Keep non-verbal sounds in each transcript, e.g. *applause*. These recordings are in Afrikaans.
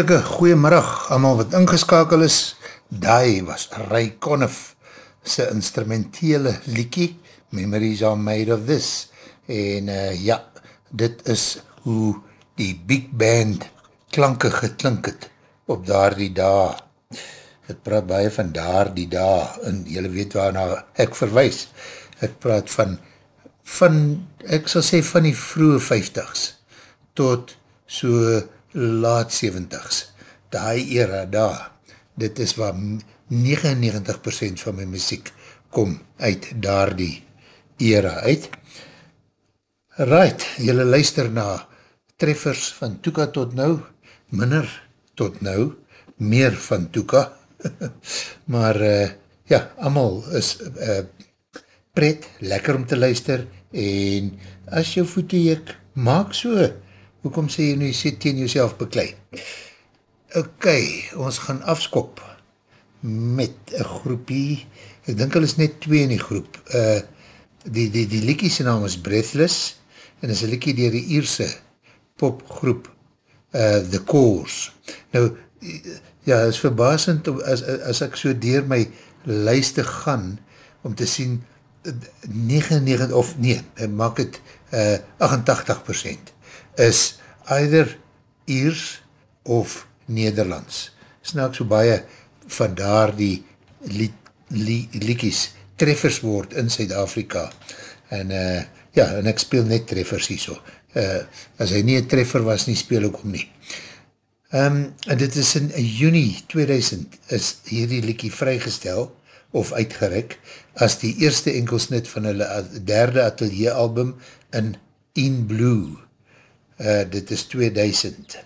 Hartelike goeiemiddag, allemaal wat ingeskakel is. Daai was Ray Conniff sy instrumentele liekie, Memories are made of this. En uh, ja, dit is hoe die big band klanke geklink het op daar die dag. Het praat baie van daar die dag en jylle weet waarna ek verwijs. Ek praat van, van ek sal sê van die vroege vijftigs tot so laat 70s, die era daar, dit is waar 99% van my muziek kom uit daar die era uit. Right, jylle luister na treffers van Toeka tot nou, minder tot nou, meer van Toeka, *laughs* maar uh, ja, amal is uh, pret, lekker om te luister, en as jou voete ek maak so, hoekom sê jy nu, sê teen jouself beklei? Ok, ons gaan afskop met een groepie, ek dink hulle is net twee in die groep, uh, die, die, die liekie sy naam is Breathless, en is een liekie dier die Ierse popgroep uh, The Course. Nou, ja, is verbasend, as, as ek so dier my lijste gaan, om te sien, 99, of nee, maak het uh, 88% is either Iers of Nederlands. Snaak so baie van daar die li, li, liekies treffers word in Zuid-Afrika. En uh, ja, en ek speel net treffers hier so. Uh, as hy nie een treffer was nie, speel ek om nie. Um, en dit is in juni 2000 is hierdie liekie vrygestel of uitgerek as die eerste enkelsnit van hulle derde atelier album in In Blue uh, dit is 2000.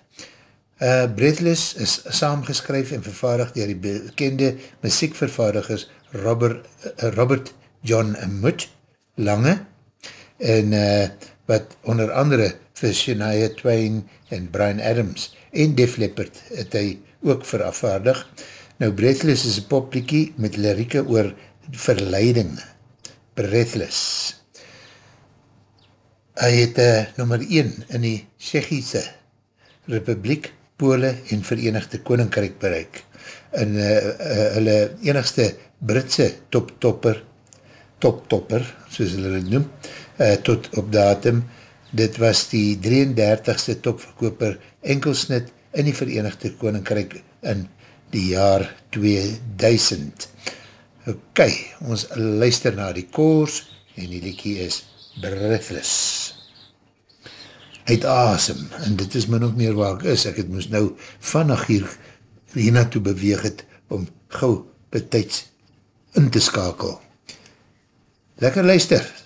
Uh, Breathless is saamgeskryf en vervaardig dier die bekende muziekvervaardigers Robert, uh, Robert John Mutt, Lange, en uh, wat onder andere vir Shania Twain en Brian Adams en Def Leppard het hy ook verafvaardig. Nou, Breathless is een popliekie met lirieke oor verleiding. Breathless hy het uh, nummer 1 in die Tsjechiese Republiek, Pole en Verenigde Koninkrijk bereik. En uh, uh, hulle enigste Britse top-topper, top-topper, soos hulle het noem, uh, tot op datum, dit was die 33ste topverkoper enkelsnit in die Verenigde Koninkrijk in die jaar 2000. Ok, ons luister na die koers en die liekie is breathless uit asem, en dit is min of meer waar ek is, ek het moes nou vannig hier hierna toe beweeg het, om gauw betijds in te skakel. Lekker luister!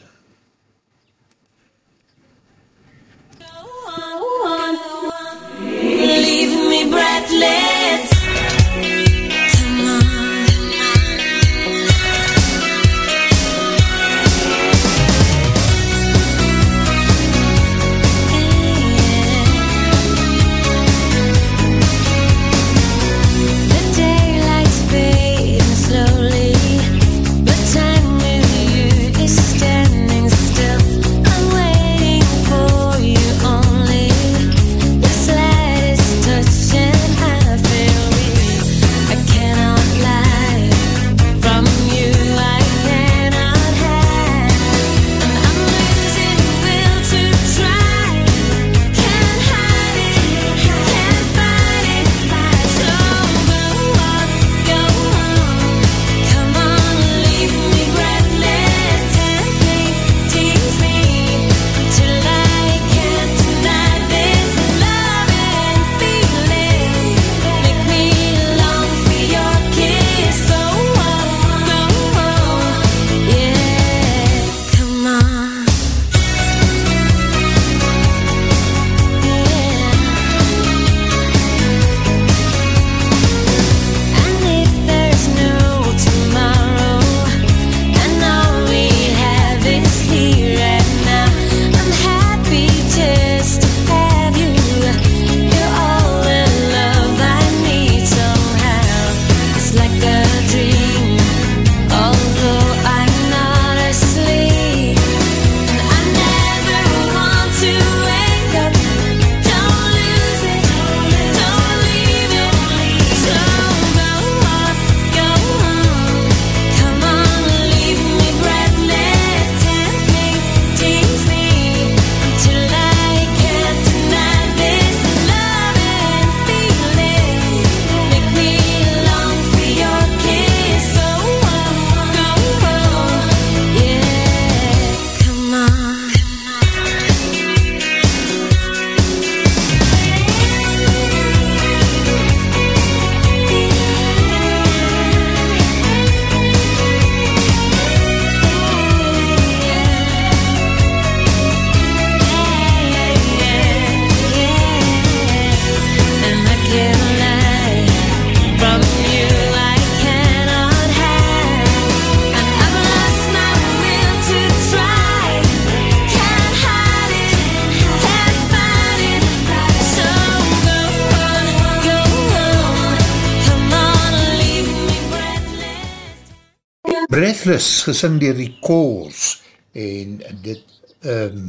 Breathless, gesing dier die Calls, en dit um,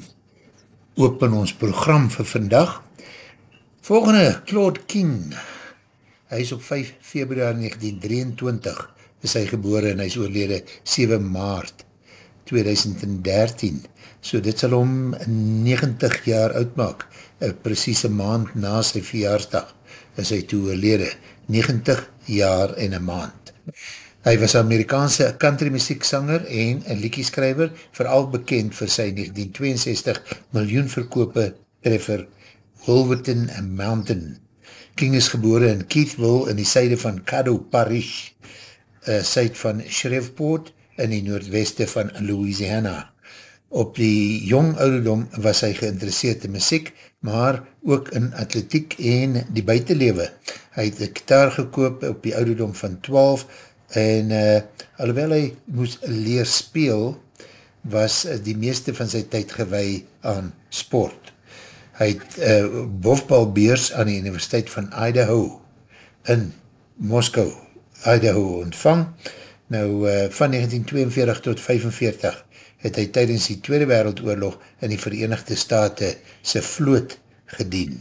open ons program vir vandag. Volgende, Claude King, hy is op 5 februari 1923, is hy gebore en hy is oorlede 7 maart 2013, so dit sal om 90 jaar oud maak, een precieze maand na sy verjaarsdag, is hy toe oorlede, 90 jaar en een maand. Hy was Amerikaanse country muziek sanger en een liekieskrijver, vooral bekend vir sy 1962 miljoen verkope treffer Wolverton Mountain. King is gebore in Keithville in die syde van Caddo Parish, uh, syd van Shreveport in die noordweste van Louisiana. Op die jong ouderdom was hy geïnteresseerd in muziek, maar ook in atletiek en die buitenlewe. Hy het een kitaar gekoop op die ouderdom van 12 en uh, alhoewel hy moes leer speel, was die meeste van sy tyd gewei aan sport. Hy het uh, bofbalbeers aan die Universiteit van Idaho in Moskou, Idaho ontvang. Nou, uh, van 1942 tot 1945 het hy tydens die Tweede Wereldoorlog in die Verenigde Staten sy vloot gedien.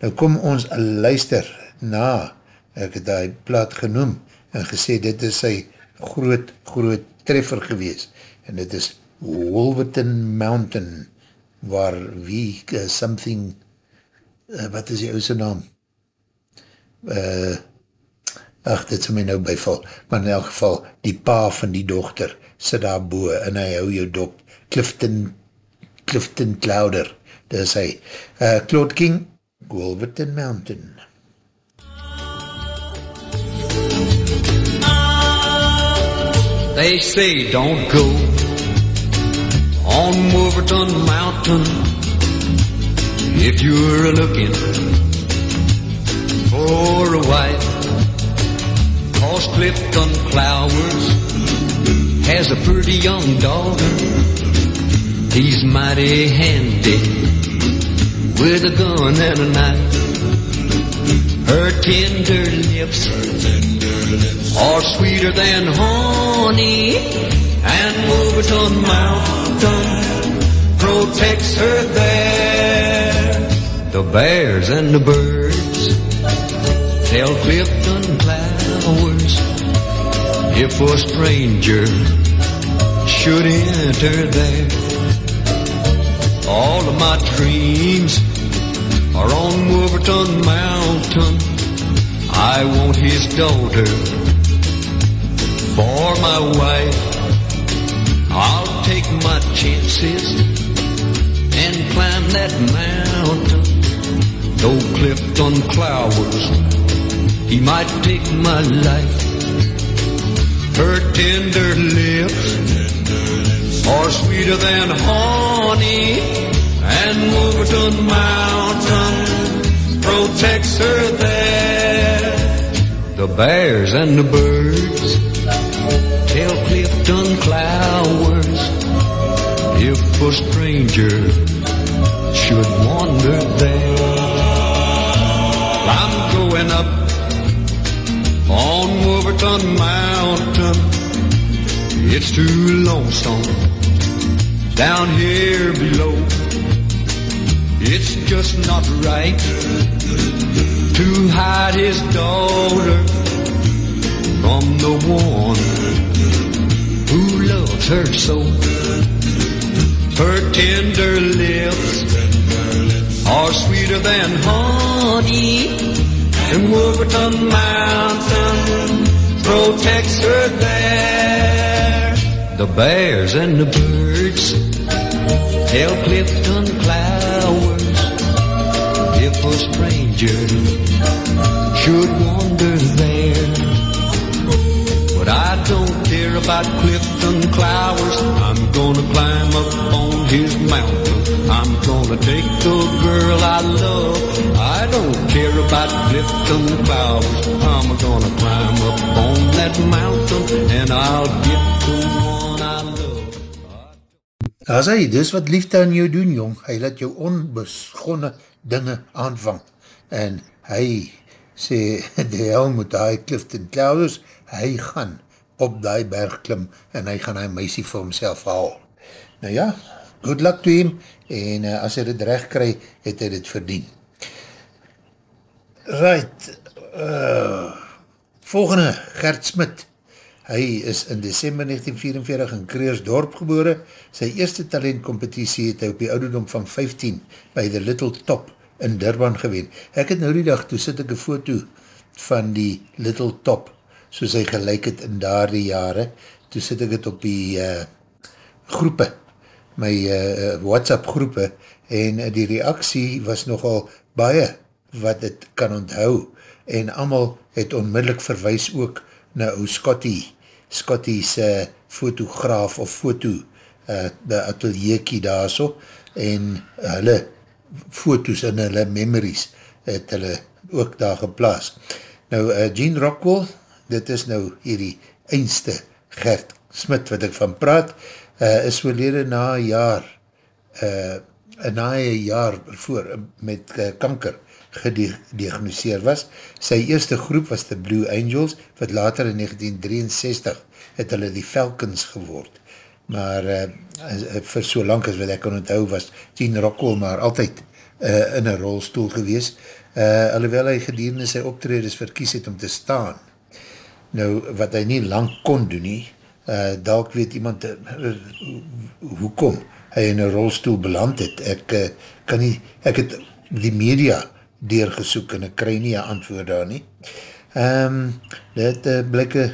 Nou kom ons luister na, ek het die plaat genoem, en gesê dit is sy groot, groot treffer gewees. En dit is Wolverton Mountain, waar wie, uh, something, uh, wat is die ouse naam? Uh, ach, dit is my nou byval, maar in elk geval, die pa van die dochter, sit daar boe, en hy hou jou dop, Clifton, Clifton Clouder, dit is hy. Uh, Claude King, Wolverton Mountain. They say don't go on Wolverton Mountain if you're looking for a wife. Cause Clifton Flowers has a pretty young daughter. He's mighty handy with a gun and a knife. Her tender lips, are sweeter than honey, and Wolverton Mountain protects her there. The bears and the birds tell Clifton Flowers if a stranger should enter there. All of my dreams are on Wolverton Mountain. I want his daughter my wife. I'll take my chances and climb that mountain. No Though Clifton Clowers, he might take my life. Her tender lips are sweeter than honey, and Wolverton Mountain protects her there. The bears and the birds if a stranger should wander there. I'm going up on Wolverton Mountain. It's too lonesome down here below. It's just not right to hide his daughter from the one who loves her so. Her tender lips are sweeter than honey, and Wolverton Mountain protects her there. The bears and the birds tell Clifton flowers if a stranger should wander there. But I don't care about Clifton Clowers. Gonna climb up on his mountain. I'm gonna take the girl I love. I don't care about Clifton Clowers. I'm gonna climb up on that mountain and I'll get the one I love. As hy, dis wat liefde aan jou doen, jong. Hy laat jou onbesgonne dinge aanvang. En hy sê, *laughs* die hel moet hy Clifton Clowers, hy gaan op die berg klim en hy gaan hy meisie vir homself haal. Nou ja, good luck to him en uh, as hy dit recht kry, het hy dit verdien. Right, uh, volgende, Gert Smit. Hy is in december 1944 in Kreersdorp gebore. Sy eerste talentcompetitie het hy op die ouderdom van 15 by The Little Top in Durban gewen. Ek het nou die dag, toe sit ek een foto van die Little Top, soos hy gelijk het in daar die jare, toe sit ek het op die uh, groepe, my uh, WhatsApp groepe, en uh, die reaksie was nogal baie wat het kan onthou, en amal het onmiddellik verwijs ook na ou Scotty, Scotty's uh, fotograaf of foto, uh, die atelierkie daar so, en hulle foto's in hulle memories het hulle ook daar geplaas. Nou, uh, Gene Rockwell, dit is nou hierdie eindste Gert Smit wat ek van praat, uh, is verlede na een jaar, uh, na een jaar voor met uh, kanker gediagnoseer was. Sy eerste groep was The Blue Angels, wat later in 1963 het hulle die Falcons geword maar uh, vir so lang as wat ek kan onthou was Gene Rockwell maar altyd uh, in een rolstoel gewees, uh, alhoewel hy gedierende sy optreders verkies het om te staan. Nou, wat hy nie lang kon doen nie, uh, dalk weet iemand uh, hoekom hy in een rolstoel beland het. Ek uh, kan nie, ek het die media deurgesoek en ek krij nie een antwoord daar nie. Um, dit uh, blikke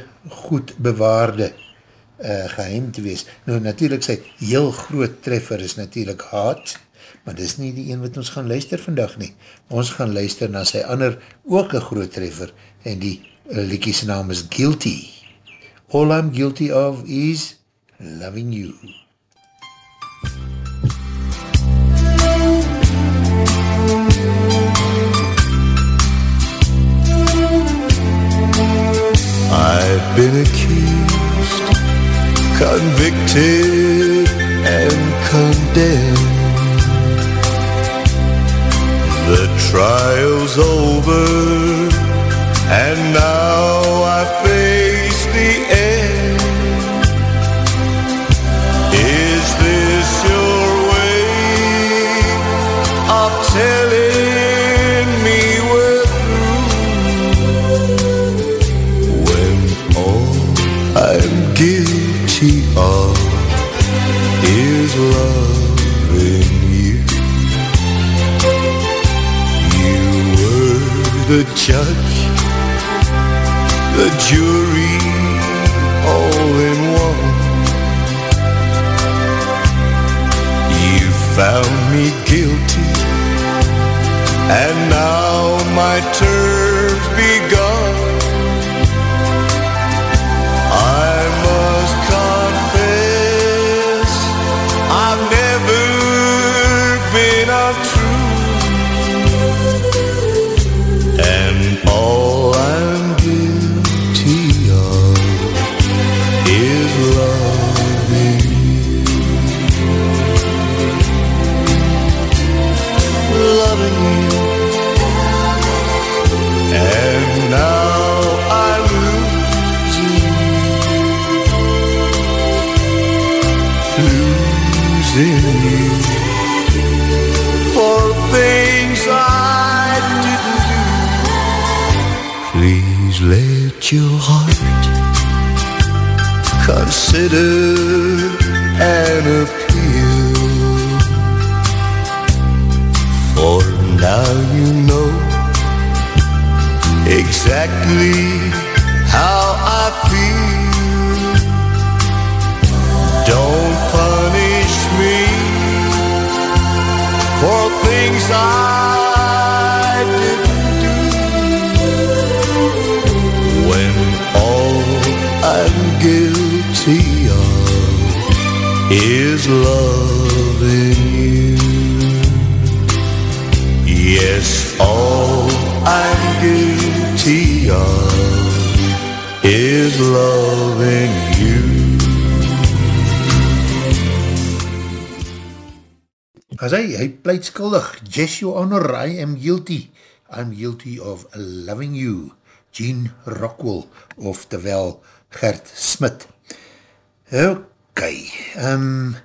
goed bewaarde uh, geheim te wees. Nou natuurlijk sy heel groot treffer is natuurlijk haat, maar dis nie die een wat ons gaan luister vandag nie. Ons gaan luister na sy ander ook een groot treffer en die liekie sy naam is Guilty. All I'm guilty of is loving you. I've been accused convicted and condemned. The trial's over, and now I face the end. Is this your way of telling me we're through? When all I'm guilty of is loving you. You were the judge, the jury, all in one. You found me guilty, and now my term's consider an appeal. For now you know exactly how I feel. Don't punish me for things I loving you. Yes, all I'm guilty of is loving you. As hy, hy pleit skuldig, just your honor, I am guilty. I'm guilty of loving you. Gene Rockwell, oftewel Gert Smit. Ok, um,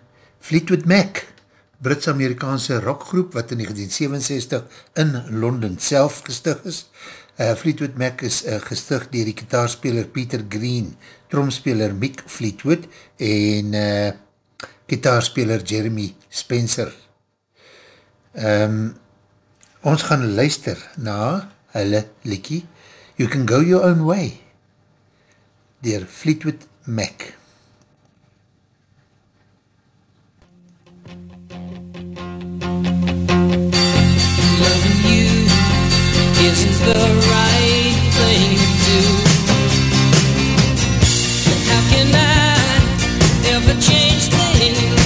Fleetwood Mac, Brits-Amerikaanse rockgroep wat in 1967 in Londen self gestig is. Uh, Fleetwood Mac is uh, gestig dier die kitaarspeler Peter Green, tromspeler Mick Fleetwood en uh, kitaarspeler Jeremy Spencer. Um, ons gaan luister na hulle liekie You Can Go Your Own Way dier Fleetwood Mac. Loving isn't the right thing to do. How can I ever change things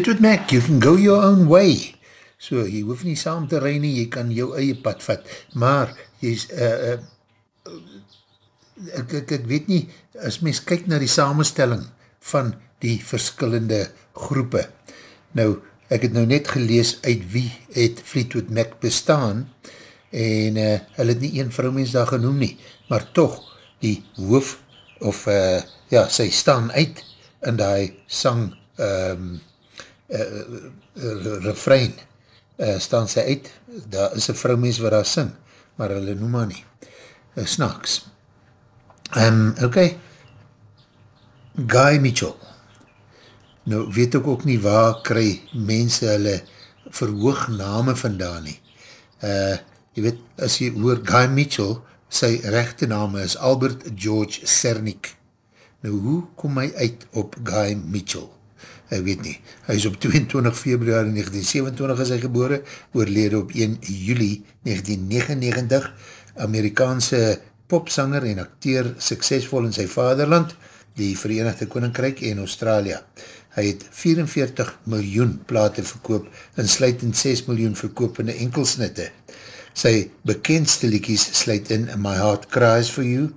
Fleetwood Mac, you can go your own way. So, jy hoef nie saam te rij nie, jy kan jou eie pad vat. Maar, jy is, uh, uh, ek, ek, ek weet nie, as mens kyk na die samenstelling van die verskillende groepe. Nou, ek het nou net gelees uit wie het Fleetwood Mac bestaan en uh, hulle het nie een vrouwmens daar genoem nie, maar toch die hoof of uh, ja, sy staan uit in die sang um, uh, refrein uh, staan sy uit, daar is een vrouwmens wat daar sing, maar hulle noem maar nie, uh, snaaks. Um, ok, Guy Mitchell, nou weet ek ook nie waar kry mense hulle verhoogname vandaan nie. Uh, jy weet, as jy hoor Guy Mitchell, sy rechte name is Albert George Cernik. Nou, hoe kom hy uit op Guy Mitchell? Ek weet nie. Hy is op 22 februari 1927 is hy gebore, oorlede op 1 juli 1999, Amerikaanse popsanger en acteur, suksesvol in sy vaderland, die Verenigde Koninkrijk en Australië. Hy het 44 miljoen plate verkoop en sluit in 6 miljoen verkoopende enkelsnitte. Sy bekendste liekies sluit in My Heart Cries For You,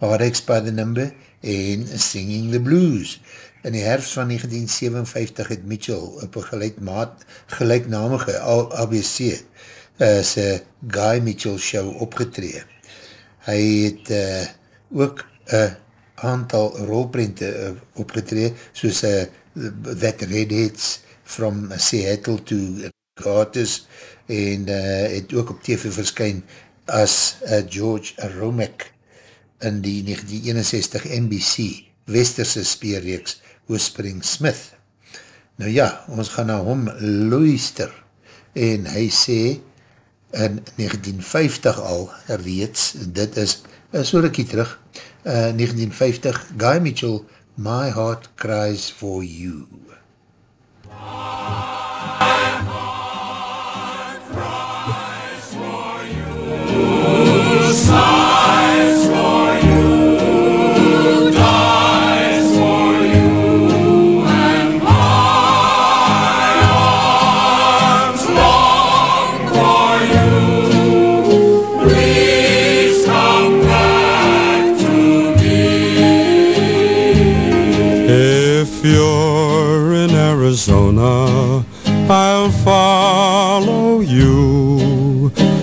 Heartaches by the Number en Singing the Blues. In die herfst van 1957 het Mitchell op een gelijkmaat, gelijknamige ABC uh, sy Guy Mitchell show opgetree. Hy het uh, ook een aantal rolprente uh, opgetree, soos uh, That Redheads from Seattle to Gartus en uh, het ook op TV verskyn as uh, George Romek in die 1961 NBC Westerse speerreeks Whispering Smith. Nou ja, ons gaan na hom luister en hy sê in 1950 al reeds, dit is, is so rikkie terug, uh, 1950, Guy Mitchell, My Heart Cries For You. If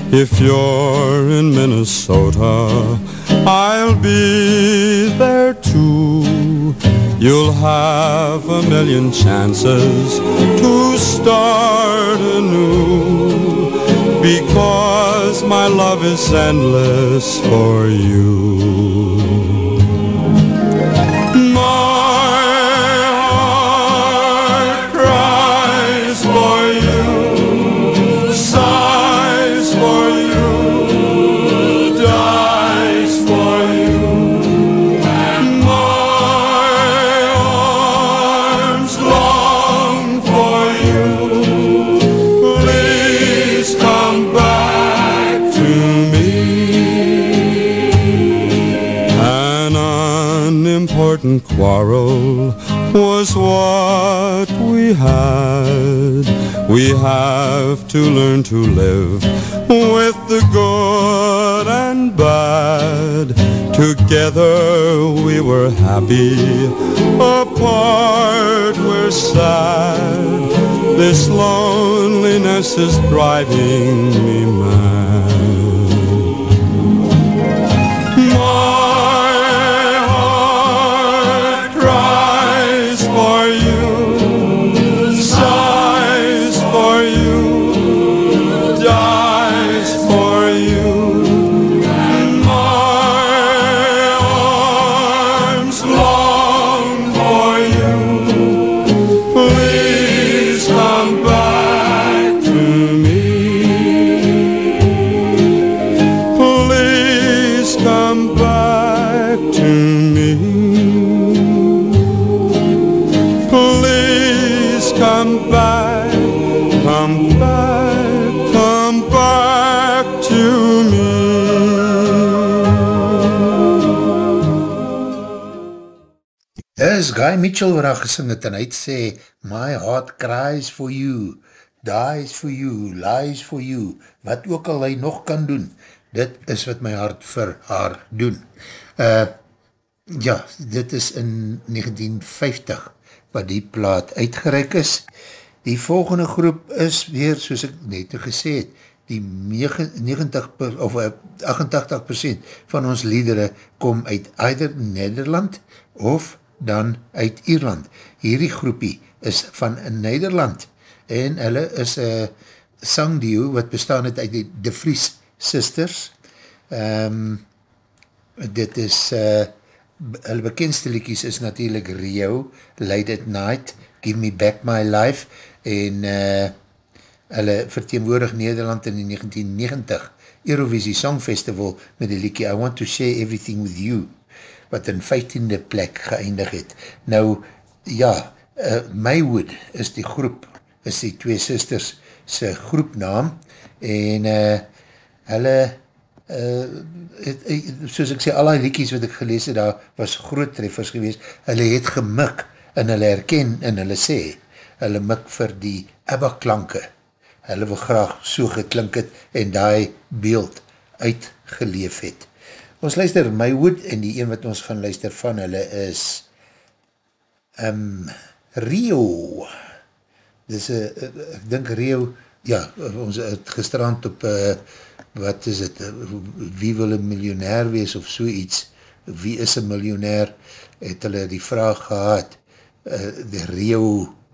If you're in Minnesota, I'll be there too. You'll have a million chances to start anew because my love is endless for you. Have to learn to live with the good and bad. Together we were happy, apart we're sad. This loneliness is driving me mad. Mitchell waar hy gesing het en hy het sê, My heart cries for you, dies for you, lies for you, wat ook al hy nog kan doen, dit is wat my hart vir haar doen. Uh, ja, dit is in 1950 wat die plaat uitgereik is. Die volgende groep is weer, soos ek net gesê het, die 90 per, of 88% van ons liedere kom uit either Nederland of dan uit Ierland. Hierdie groepie is van Nederland en hulle is een sangdio wat bestaan het uit die De Vries Sisters. Um, dit is uh, hulle bekendste liedjies is natuurlijk Rio, Late at Night, Give Me Back My Life en uh, hulle verteenwoordig Nederland in die 1990 Eurovisie Songfestival met die liedje I Want to Share Everything With You wat in 15de plek geëindig het. Nou, ja, uh, Maywood is die groep, is die twee sisters sy groepnaam en uh, hulle uh, het, soos ek sê, al die liekies wat ek gelees het, daar was groot treffers gewees, hulle het gemik en hulle herken en hulle sê, hulle mik vir die ABBA klanke. Hulle wil graag so geklink het en die beeld uitgeleef het. Ons luister My Wood en die een wat ons gaan luister van hulle is um, Rio. Dis a, ek dink Rio, ja, ons het gestrand op, uh, wat is het, wie wil een miljonair wees of so iets, wie is een miljonair, het hulle die vraag gehad, uh, die Rio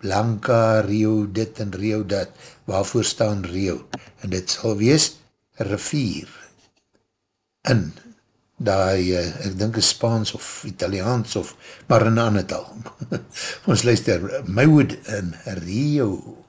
Blanca, Rio dit en Rio dat, waarvoor staan Rio? En dit sal wees rivier in die, uh, ek dink is Spaans of Italiaans of, maar in ander taal. *laughs* Ons luister, Mywood in Rio.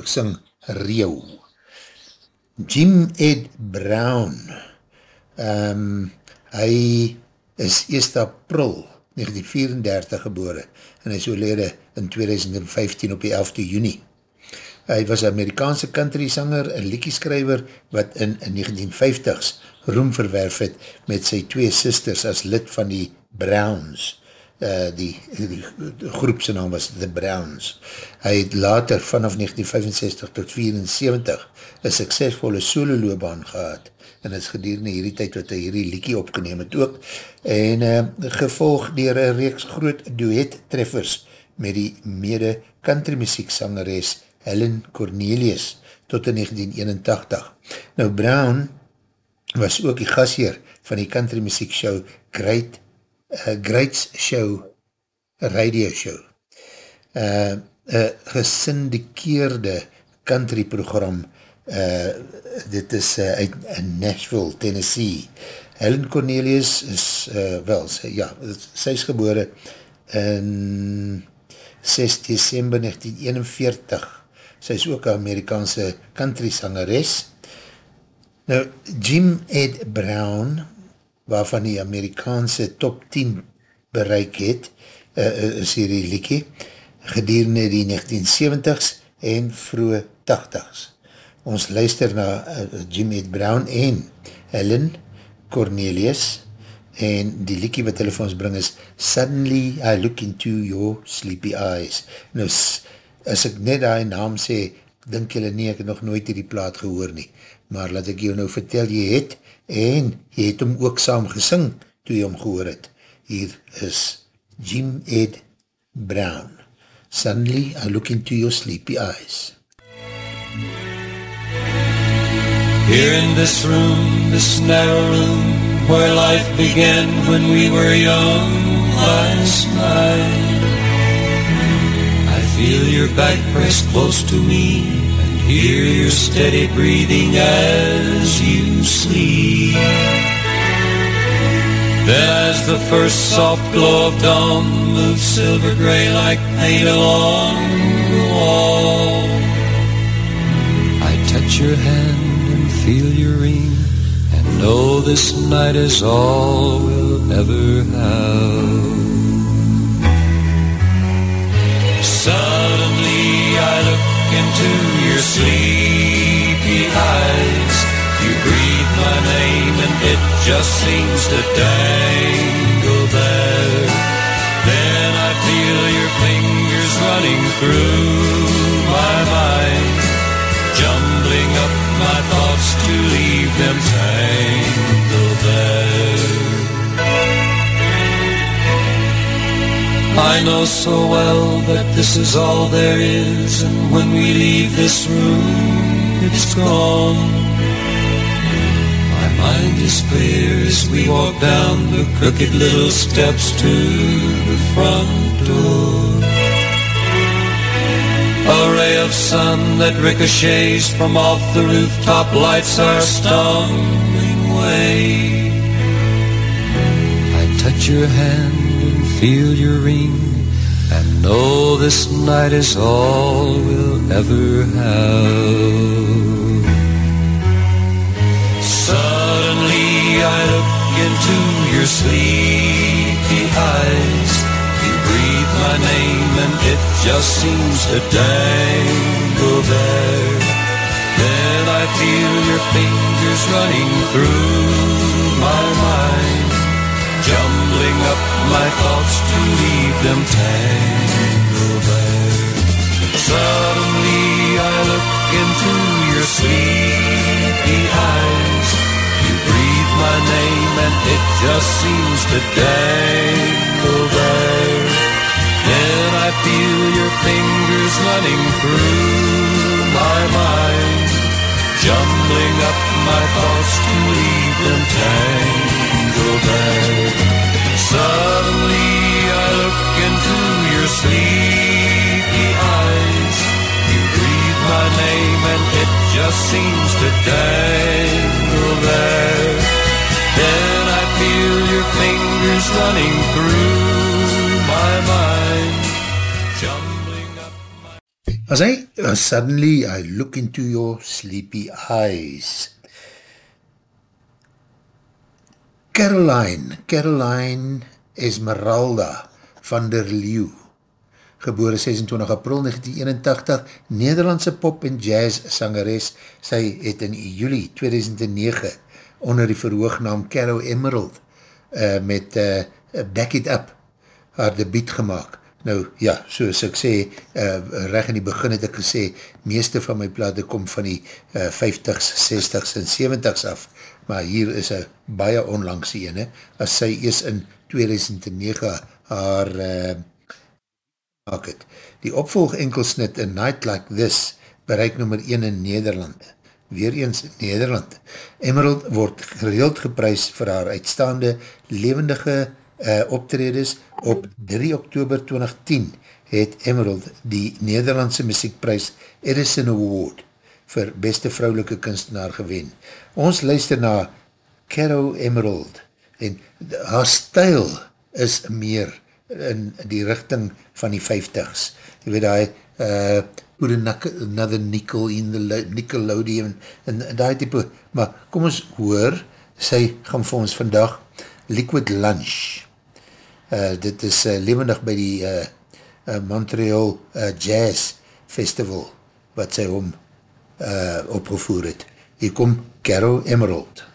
Gesing Rio. Jim Ed Brown um, hy is 1 april 1934 gebore en hy is oorlede in 2015 op die 11de juni. Hy was Amerikaanse country sanger en liekieskrijver wat in 1950s roem verwerf het met sy twee sisters as lid van die Browns. Uh, die, die, die groepse naam was The Browns. Hy het later vanaf 1965 tot 74 een suksesvolle solo loopbaan gehad en is gedurende hierdie tyd wat hy hierdie liekie opgeneem het ook en uh, gevolg dier een reeks groot duet treffers met die mede country muziek sangeres Helen Cornelius tot in 1981. Nou Brown was ook die gasheer van die country muziek show Great, uh, Greats Show radio show. Uh, een gesindikeerde country program uh, dit is uh, uit Nashville, Tennessee. Helen Cornelius is, uh, wel, sy, ja, sy is gebore in 6 december 1941. Sy is ook een Amerikaanse country sangeres. Nou, Jim Ed Brown, waarvan die Amerikaanse top 10 bereik het, uh, is hierdie liekie, gedurende die 1970s en vroege 80s. Ons luister na uh, Jim Ed Brown en Helen Cornelius en die liekie wat hulle vir ons bring is Suddenly I Look Into Your Sleepy Eyes. Nou, as ek net die naam sê, dink julle nie, ek het nog nooit die plaat gehoor nie, maar laat ek jou nou vertel, jy het, en jy het hom ook saam gesing, toe jy hom gehoor het. Hier is Jim Ed Brown. Suddenly I Look Into Your Sleepy Eyes. Here in this room, this narrow room, where life began when we were young last night. I feel your back pressed close to me hear your steady breathing as you sleep. Then as the first soft glow of dawn moves silver gray like paint along the wall, I touch your hand and feel your ring and know this night is all we'll ever have. Suddenly I look into your sleepy eyes. You breathe my name and it just seems to dangle there. Then I feel your fingers running through my mind, jumbling up my thoughts to leave them tangled there. I know so well that this is all there is, and when we leave this room, it's gone. My mind is clear as we walk down the crooked little steps to the front door. A ray of sun that ricochets from off the rooftop lights our stumbling way. I touch your hand and feel your ring and know this night is all we'll ever have. Suddenly I look into your sleepy eyes. You breathe my name and it just seems to dangle there. Then I feel your fingers running through my mind, jumbling up my thoughts to leave them tangled there. Suddenly I look into your sleepy eyes. You breathe my name and it just seems to dangle there. Then I feel your fingers running through my mind, jumbling up my thoughts to leave them tangled there. Suddenly I look into your sleepy eyes. You my name and it just seems to dangle there. Then I feel your fingers running through my mind. As uh, suddenly I look into your sleepy eyes. Caroline, Caroline Esmeralda van der Leeuw, gebore 26 april 1981, Nederlandse pop en jazz sangeres, sy het in juli 2009 onder die verhoognaam Caro Emerald uh, met uh, Back It Up haar debiet gemaakt. Nou ja, soos ek sê, uh, reg in die begin het ek gesê, meeste van my plate kom van die uh, 50s, 60s en 70s af, maar hier is een baie onlangs ene, as sy eers in 2009 haar uh, maak het. Die opvolg enkelsnit in Night Like This bereik nummer 1 in Nederland. Weer eens in Nederland. Emerald word gereeld geprys vir haar uitstaande levendige uh, optredes op 3 oktober 2010 het Emerald die Nederlandse muziekprys Edison Award vir beste vrouwelike kunstenaar gewen. Ons luister na Caro Emerald en haar stijl is meer in die richting van die 50s. Jy weet hy, uh, eh, put another nickel in the Nickelodeon en, en die type, maar kom ons hoor, sy gaan vir ons vandag Liquid Lunch. Uh, dit is eh, uh, levendig by die uh, uh, Montreal uh, Jazz Festival wat sy hom uh, opgevoer het. Hier kom Carol Emerald.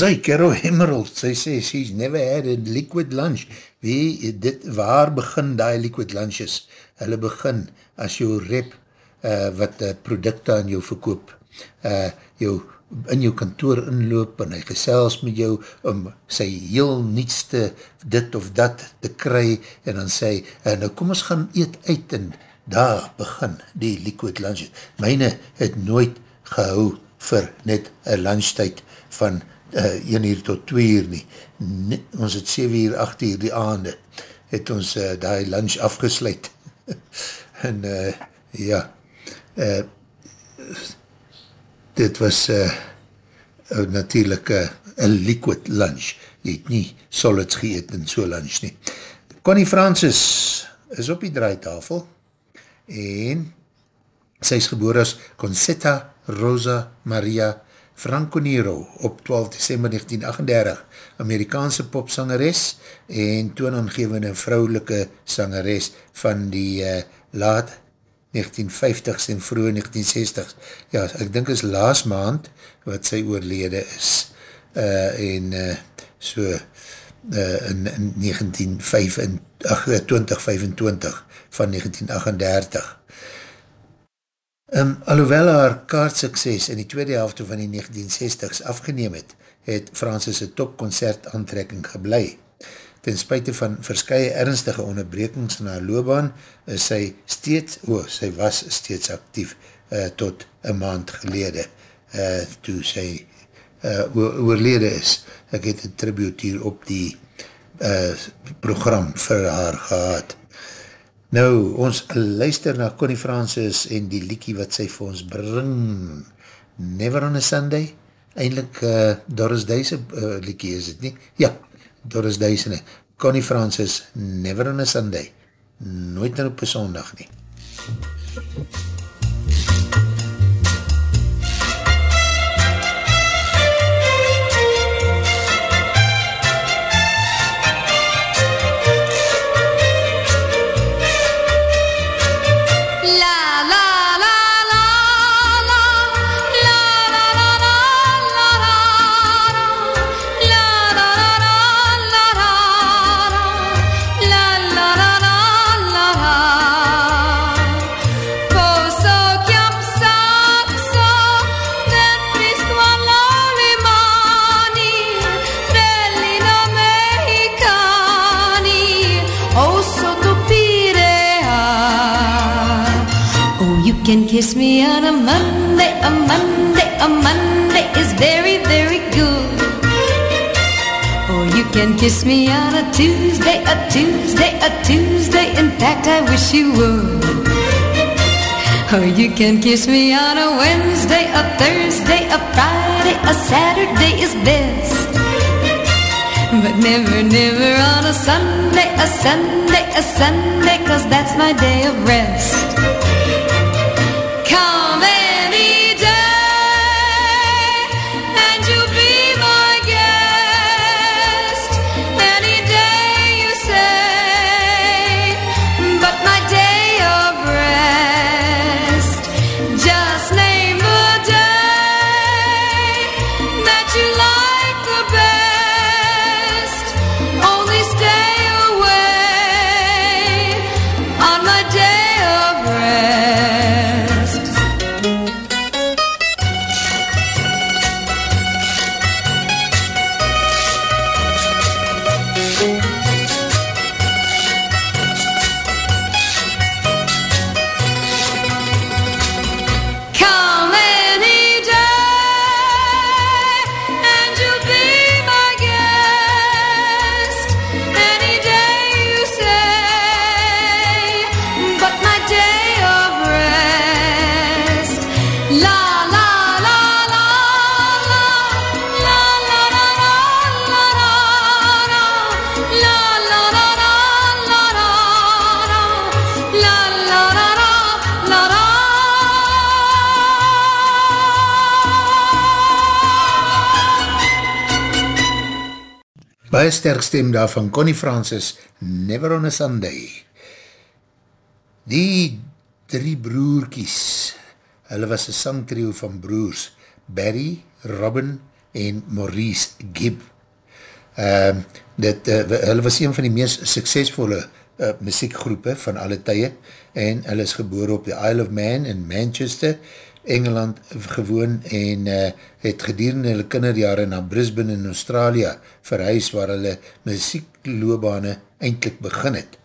was hy, Carol Emerald, sy sê, she's never had a liquid lunch. Wie, dit, waar begin die liquid lunches? Hulle begin as jou rep uh, wat uh, producte aan jou verkoop, uh, jou in jou kantoor inloop en hy gesels met jou om sy heel nietste dit of dat te kry en dan sê hy, uh, nou kom ons gaan eet uit en daar begin die liquid lunches. Myne het nooit gehou vir net een lunchtijd van Eh, uh, 1 uur tot 2 uur nie. Ne, ons het 7 uur, 8 uur die aande het ons uh, die lunch afgesluit. *laughs* en uh, ja, uh, dit was uh, uh, natuurlijk een uh, liquid lunch. Jy het nie solids geëet in so lunch nie. Connie Francis is op die draaitafel en sy is geboor as Concetta Rosa Maria Francis Franco Nero op 12 december 1938, Amerikaanse popsangeres en toonaangevende vrouwelike sangeres van die uh, laat 1950s en vroeg 1960s. Ja, ek dink is laas maand wat sy oorlede is uh, en uh, so uh, in, in 1925, 2025 van 1938. Um, alhoewel haar kaartsukses in die tweede helft van die 1960s afgeneem het, het Francis' topconcert aantrekking geblei. Ten spuite van verskye ernstige onderbrekings in haar loopbaan, is sy steeds, o, oh, sy was steeds actief uh, tot een maand gelede, uh, toe sy uh, oorlede is. Ek het een tribute hier op die uh, program vir haar gehad. Nou, ons luister na Connie Francis en die liekie wat sy vir ons bring. Never on a Sunday. Eindelijk uh, Doris Duise uh, liekie is het nie? Ja, Doris Duise nie. Connie Francis, Never on a Sunday. Nooit meer op een sondag nie. MUZIEK can kiss me on a Monday, a Monday, a Monday is very, very good. Or you can kiss me on a Tuesday, a Tuesday, a Tuesday. In fact, I wish you would. Or you can kiss me on a Wednesday, a Thursday, a Friday, a Saturday is best. But never, never on a Sunday, a Sunday, a Sunday, cause that's my day of rest. Baie sterk stem daar van Connie Francis, Never on a Sunday. Die drie broerkies, hulle was een sangtrio van broers, Barry, Robin en Maurice Gibb. Uh, dit, uh, hulle was een van die meest suksesvolle uh, muziekgroepen van alle tye en hulle is geboor op the Isle of Man in Manchester Engeland gewoon en uh, het gedurende hulle kinderjare na Brisbane in Australië verhuis waar hulle muziekloobane eindelijk begin het.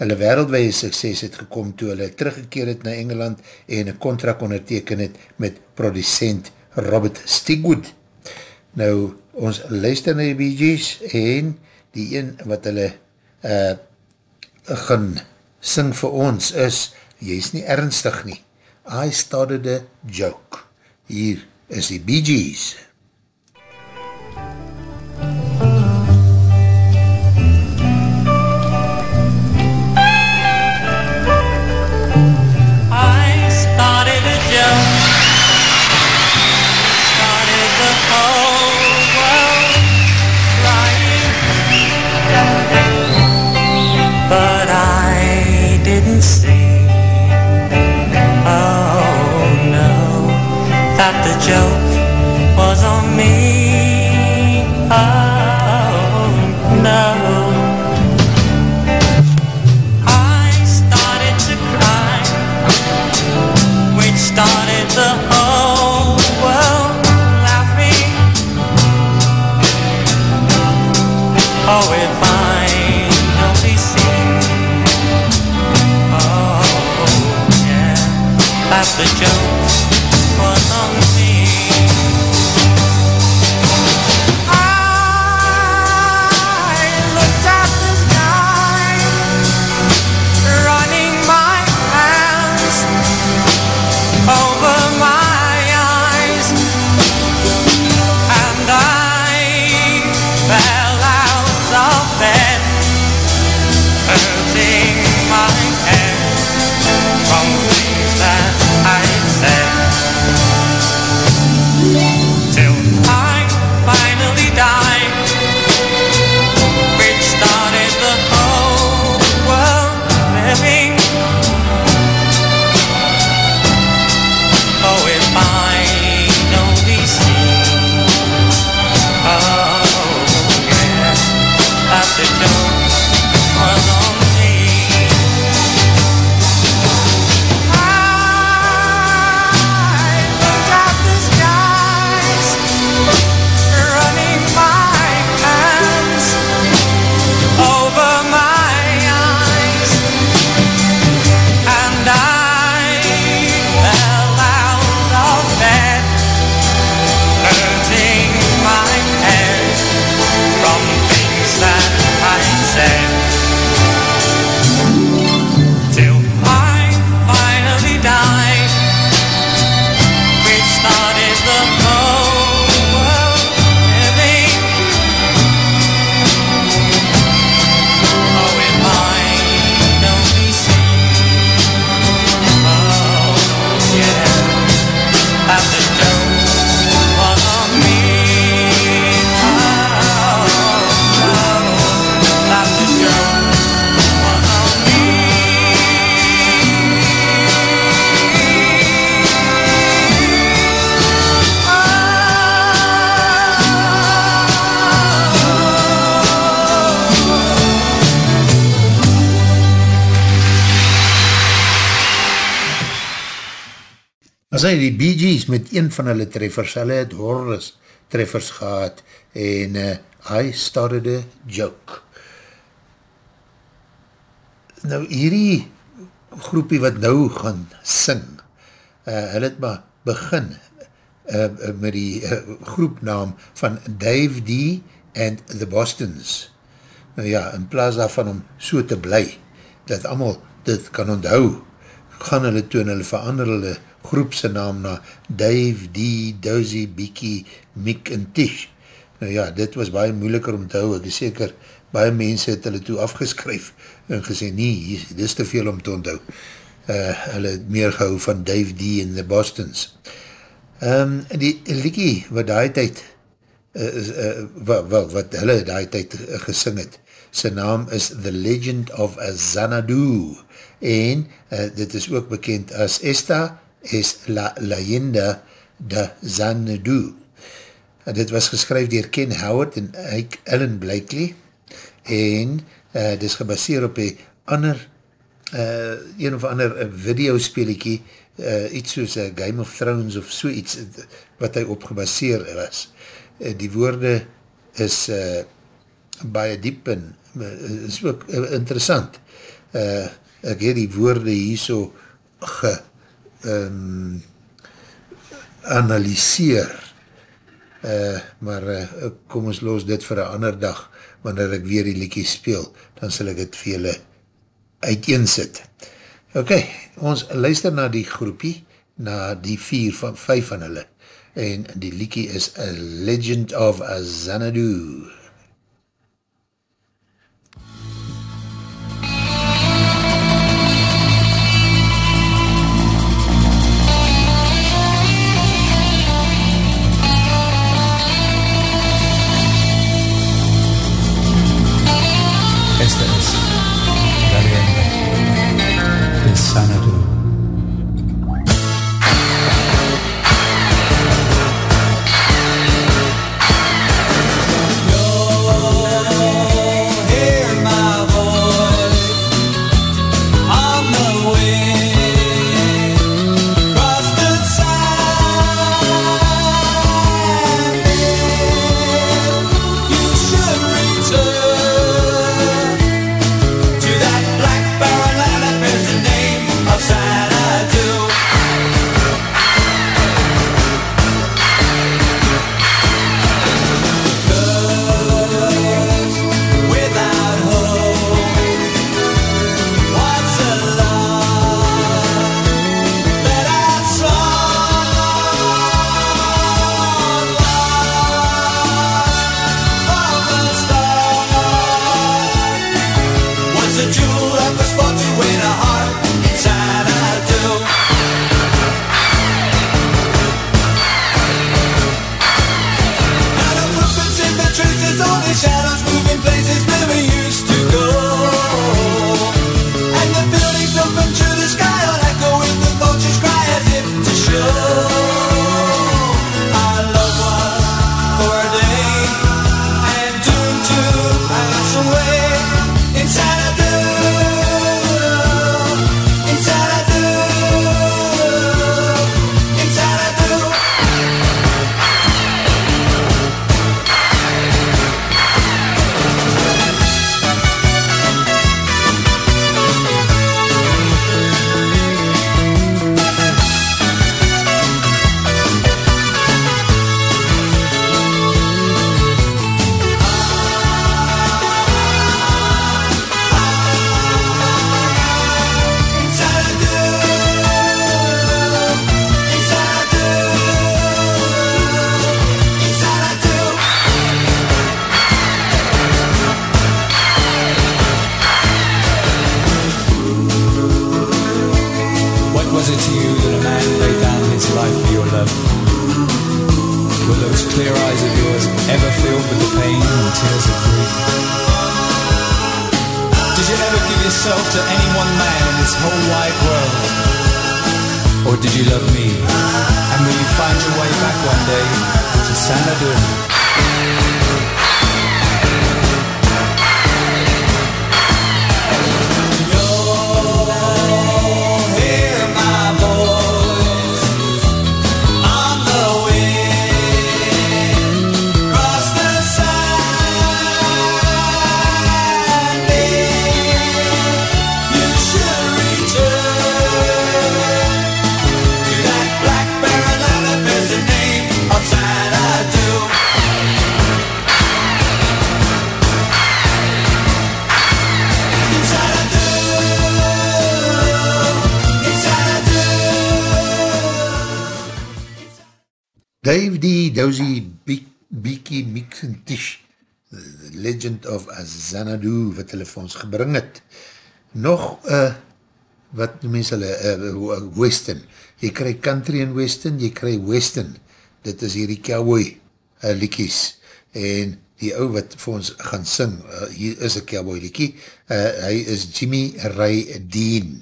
Hulle wereldwee sukses het gekom toe hulle teruggekeer het na Engeland en een contract onderteken het met producent Robert Stigwood. Nou, ons luister na die Bee Gees en die een wat hulle uh, gaan sing vir ons is, jy is nie ernstig nie, I started a joke. Hier is die Bee Gees. As hy die Bee Gees met een van hulle treffers, hulle het Horus treffers gehad en uh, I started a joke. Nou hierdie groepie wat nou gaan sing, uh, hulle het maar begin uh, met die uh, groepnaam van Dave D and the Bostons. Nou ja, in plaas daarvan om so te bly, dat allemaal dit kan onthou, gaan hulle toon, hulle verander hulle groepse naam na Dave D, Dozy, Biki, Mick en Tish. Nou ja, dit was baie moeiliker om te hou, ek is seker, baie mense het hulle toe afgeskryf en gesê, nee, hier, dit is te veel om te onthou. Uh, hulle het meer gehou van Dave D en the Bostons. Um, die liekie wat die tyd uh, uh, wel, wel, wat hulle die tyd gesing het, sy naam is The Legend of Xanadu en uh, dit is ook bekend as Esta es la leyenda de Xanadu. Uh, dit was geskryf dier Ken Howard en Ellen Blakely en uh, dit is gebaseer op die ander uh, een of ander videospeeliekie uh, iets soos uh, Game of Thrones of so iets wat hy op gebaseer was. Uh, die woorde is uh, baie diep en uh, is ook uh, interessant. Uh, ek het die woorde hier so ge Ehm, um, analyseer. Uh, eh, maar uh, kom ons los dit vir een ander dag, wanneer ek weer die liekie speel, dan sal ek het vir julle uiteensit. Ok, ons luister na die groepie, na die vier van vijf van hulle, en die liekie is A Legend of Xanadu. MUZIEK Xanadu wat hulle vir ons gebring het. Nog, uh, wat mens hulle, uh, Western, jy krij country en Western, jy krij Western, dit is hierdie cowboy uh, liekies, en die ou wat vir ons gaan sing, uh, hier is een cowboy liekie, uh, hy is Jimmy Ray Dean,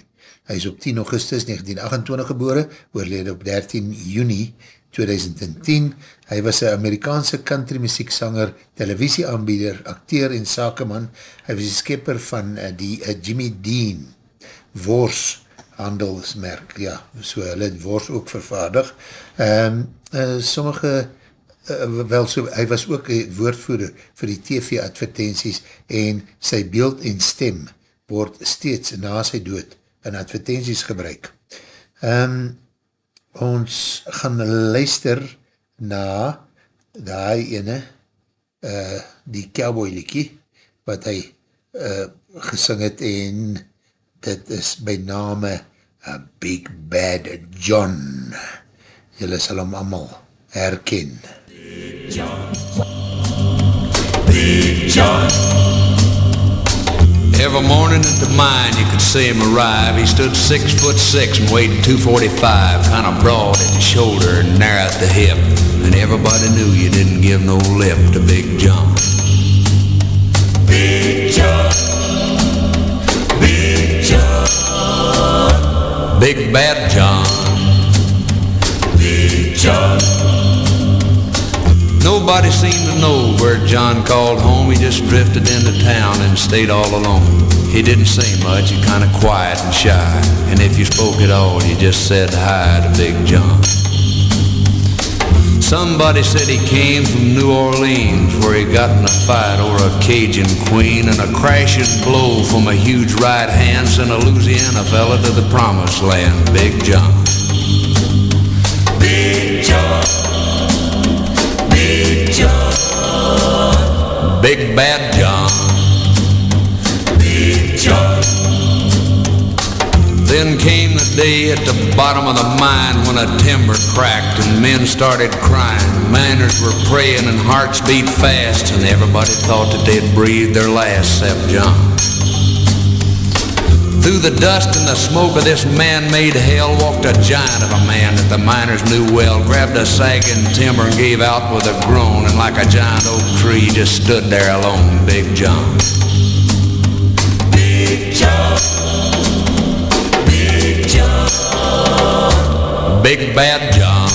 hy is op 10 augustus 1928 gebore, oorlede op 13 juni 1928, 2010. Hy was een Amerikaanse country muzieksanger, televisieaanbieder, acteur en sakeman. Hy was die skepper van eh, die eh, Jimmy Dean Wors handelsmerk, ja, so hulle Wors ook vervaardig. Um, uh, sommige uh, wel so, hy was ook woordvoerder vir die TV-advertenties en sy beeld en stem word steeds na sy dood in advertenties gebruik. Um, ons gaan luister na die ene, uh, die cowboy liekie, wat hy uh, gesing het en dit is by name uh, Big Bad John. Julle sal hom allemaal herken. Big John, Big John, Every morning at the mine you could see him arrive. He stood six foot six and weighed 245, kind of broad at the shoulder and narrow at the hip. And everybody knew you didn't give no lip to Big John. Big John, Big John, Big Bad John, Big John. Nobody seemed to know where John called home. He just drifted into town and stayed all alone. He didn't say much, he kind of quiet and shy. And if you spoke at all, you just said hi to Big John. Somebody said he came from New Orleans where he got in a fight over a Cajun queen and a crashing blow from a huge right hand sent a Louisiana fella to the promised land, Big John. Big John. Big Bad John. Big John. Then came the day at the bottom of the mine when a timber cracked and men started crying. Miners were praying and hearts beat fast and everybody thought that they'd breathe their last except John. Through the dust and the smoke of this man-made hell walked a giant of a man that the miners knew well, grabbed a sagging timber and gave out with a groan, and like a giant oak tree just stood there alone, Big John. Big John. Big John. Big Bad John.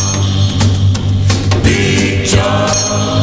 Big John.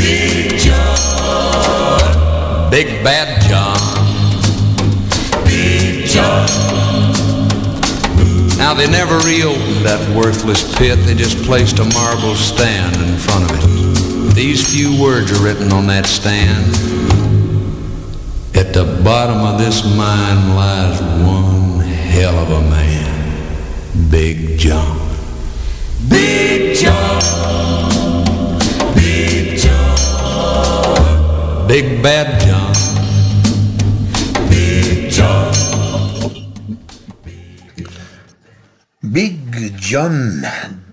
Big John. Big Bad John. Big John. Now they never reopened that worthless pit, they just placed a marble stand in front of it. These few words are written on that stand. At the bottom of this mine lies one hell of a man, Big John. Big John. Big Bad John. Big John. Big John,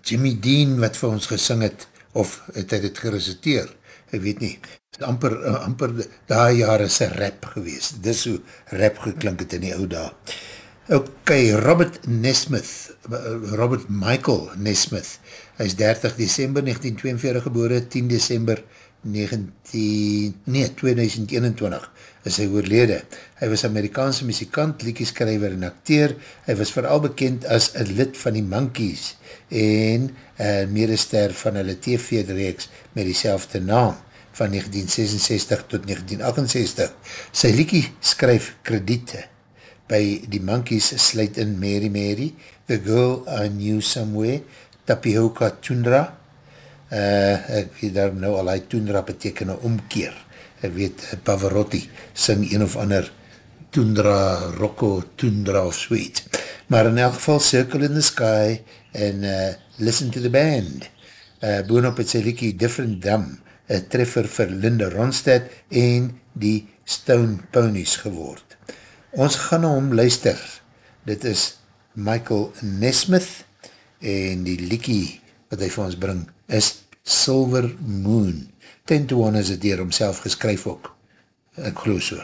Jimmy Dean wat vir ons gesing het, of het hy dit gereciteer, ek weet nie, het amper, uh, amper daai jare sy rap gewees, dis hoe rap geklink het in die oude dag. Ok, Robert Nesmith, uh, Robert Michael Nesmith, hy is 30 december 1942 geboore, 10 december 19, nee, 2021 is hy oorlede. Hy was Amerikaanse muzikant, liekieskrijver en acteur. Hy was vooral bekend as een lid van die Monkees en uh, medester van hulle TV-reeks met die naam van 1966 tot 1968. Sy liekie skryf krediete by die Monkees sluit in Mary Mary, The Girl I Knew Somewhere, Tapioca Tundra, uh, ek weet daar nou al, hy Tundra beteken een omkeer, ek weet Pavarotti sing een of ander Tundra, Rocco Tundra of sweet, maar in elk geval Circle in the Sky en uh, Listen to the Band uh, boonop het sy liekie Different Dumb een treffer vir Linda Ronstadt en die Stone Ponies geword. Ons gaan na hom luister. Dit is Michael Nesmith en die liekie wat hy vir ons bring is Silver Moon. Ten to one is het hier homself geskryf ook. Ek geloof so.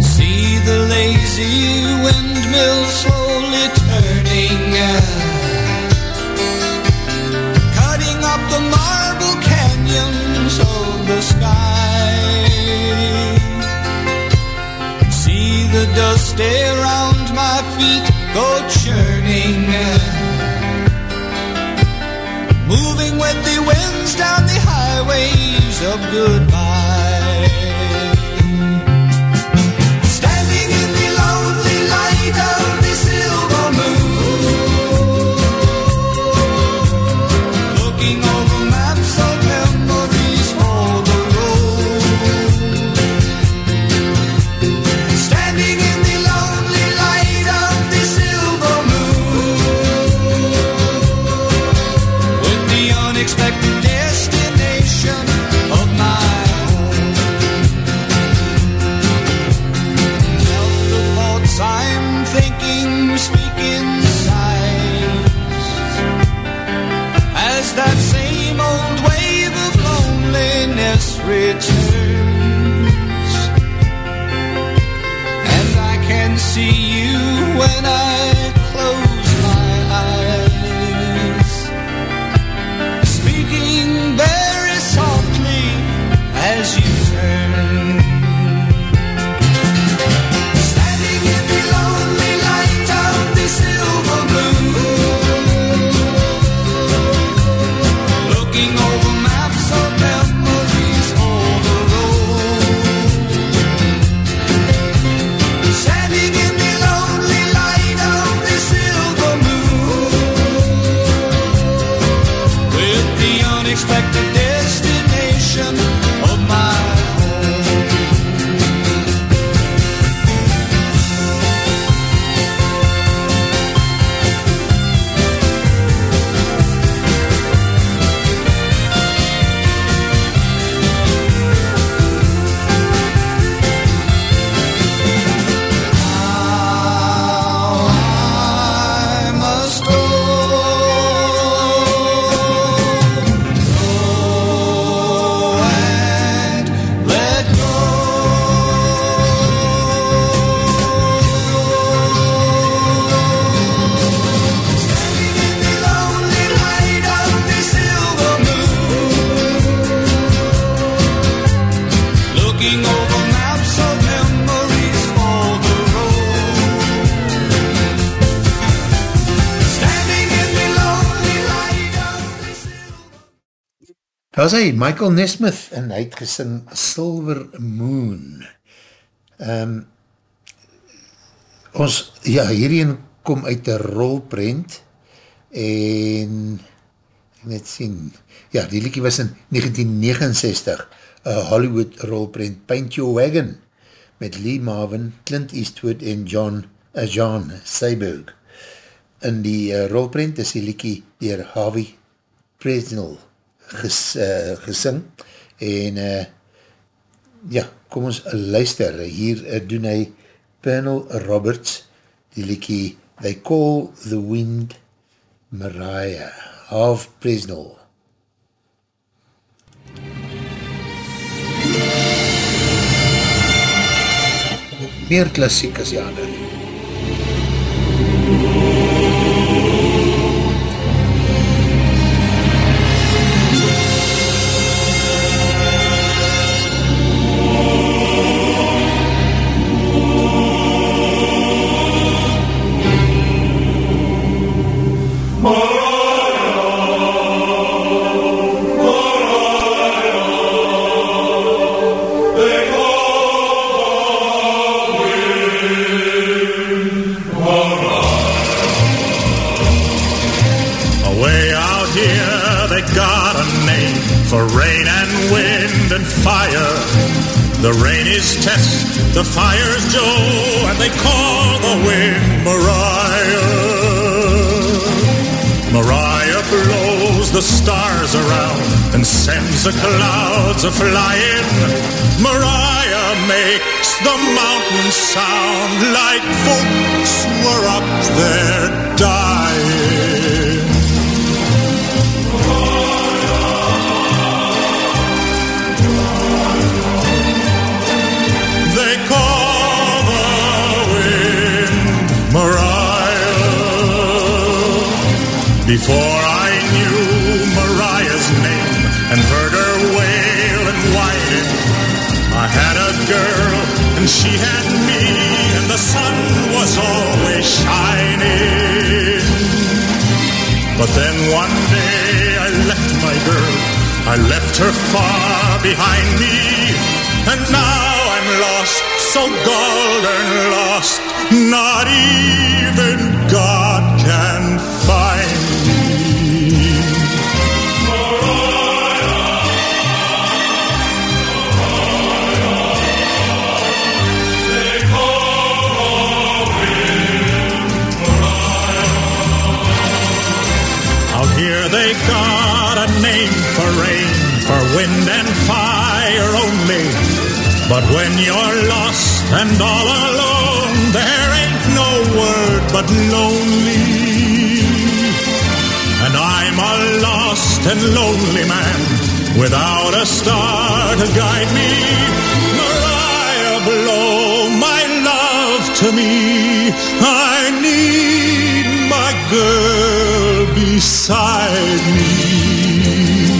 See the lazy windmill slowly turning, cutting up the marble canyons of the sky. the dust around my feet go churning. Moving with the winds down the highways of goodbye. Daar is hy, Michael Nesmith, en hy het gesing Silver Moon. Um, ons, ja, hierheen kom uit die rolprent, en, ek net sien, ja, die liekie was in 1969, een Hollywood rolprent, Paint Your Wagon, met Lee Marvin, Clint Eastwood en John, uh, John Seiberg. In die uh, rolprent is die liekie dier Harvey Presnell ges, uh, gesing en uh, ja, kom ons luister, hier uh, doen hy Pernell Roberts die liekie They Call the Wind Mariah. Of Presnell. Meer klassiek as die ander and fire. The rain is Tess, the fire's Joe, and they call the wind Mariah. Mariah blows the stars around and sends the clouds a flying. Mariah makes the mountains sound like folks were up there dying. Before I knew Mariah's name and heard her wail and whining, I had a girl and she had me, and the sun was always shining. But then one day I left my girl, I I left her far behind me, and now I'm lost, so golden lost, not even God find me. Out here they got a name for rain, for wind and fire only. But when you're lost and all alone, there ain't no word but lonely. Lost and lonely man without a star to guide me. Mariah, blow my love to me. I need my girl beside me.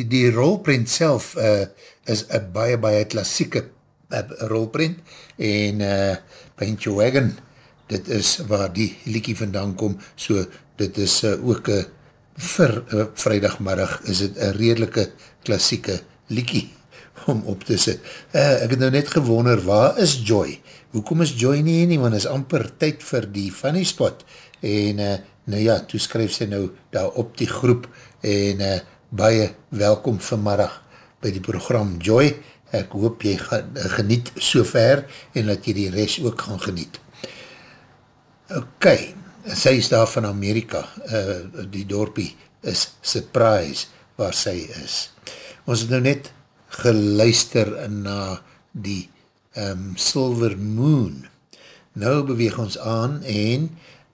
Die, die rolprint self uh, is een baie, baie klassieke uh, rolprint en uh, Paint Your Wagon, dit is waar die liekie vandaan kom, so dit is uh, ook uh, vir uh, vrijdagmiddag is dit een redelike klassieke liekie *laughs* om op te sit. Uh, ek het nou net gewonder, waar is Joy? Hoekom is Joy nie nie, want is amper tyd vir die funny spot en uh, nou ja, toe skryf sy nou daar op die groep en uh, baie welkom vanmiddag by die program Joy. Ek hoop jy geniet so ver en dat jy die rest ook gaan geniet. Ok, sy is daar van Amerika, uh, die dorpie is Surprise waar sy is. Ons het nou net geluister na die um, Silver Moon. Nou beweeg ons aan en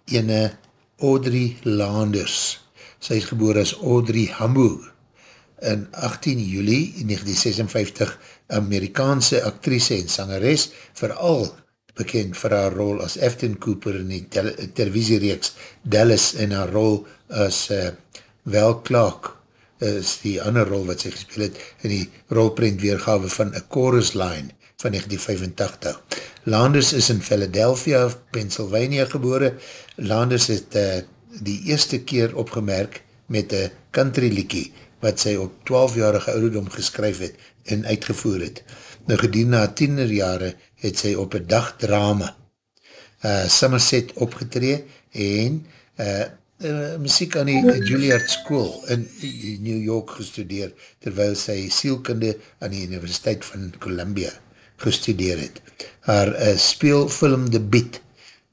ene Audrey Landers. Sy is geboor as Audrey Hamburg in 18 juli 1956 Amerikaanse actrice en sangeres, vooral bekend vir haar rol as Afton Cooper in die tel televisiereeks Dallas en haar rol as uh, Val Clark is die ander rol wat sy gespeel het in die rolprint weergawe van A Chorus Line van 1985. Landers is in Philadelphia, Pennsylvania gebore. Landers het uh, die eerste keer opgemerk met een country liekie wat sy op 12-jarige ouderdom geskryf het en uitgevoer het. Nou gedien na tienerjare het sy op een dagdrama uh, Somerset opgetree en uh, uh, muziek aan die Juilliard School in New York gestudeer terwyl sy sielkunde aan die Universiteit van Columbia gestudeer het. Haar uh, speelfilm debiet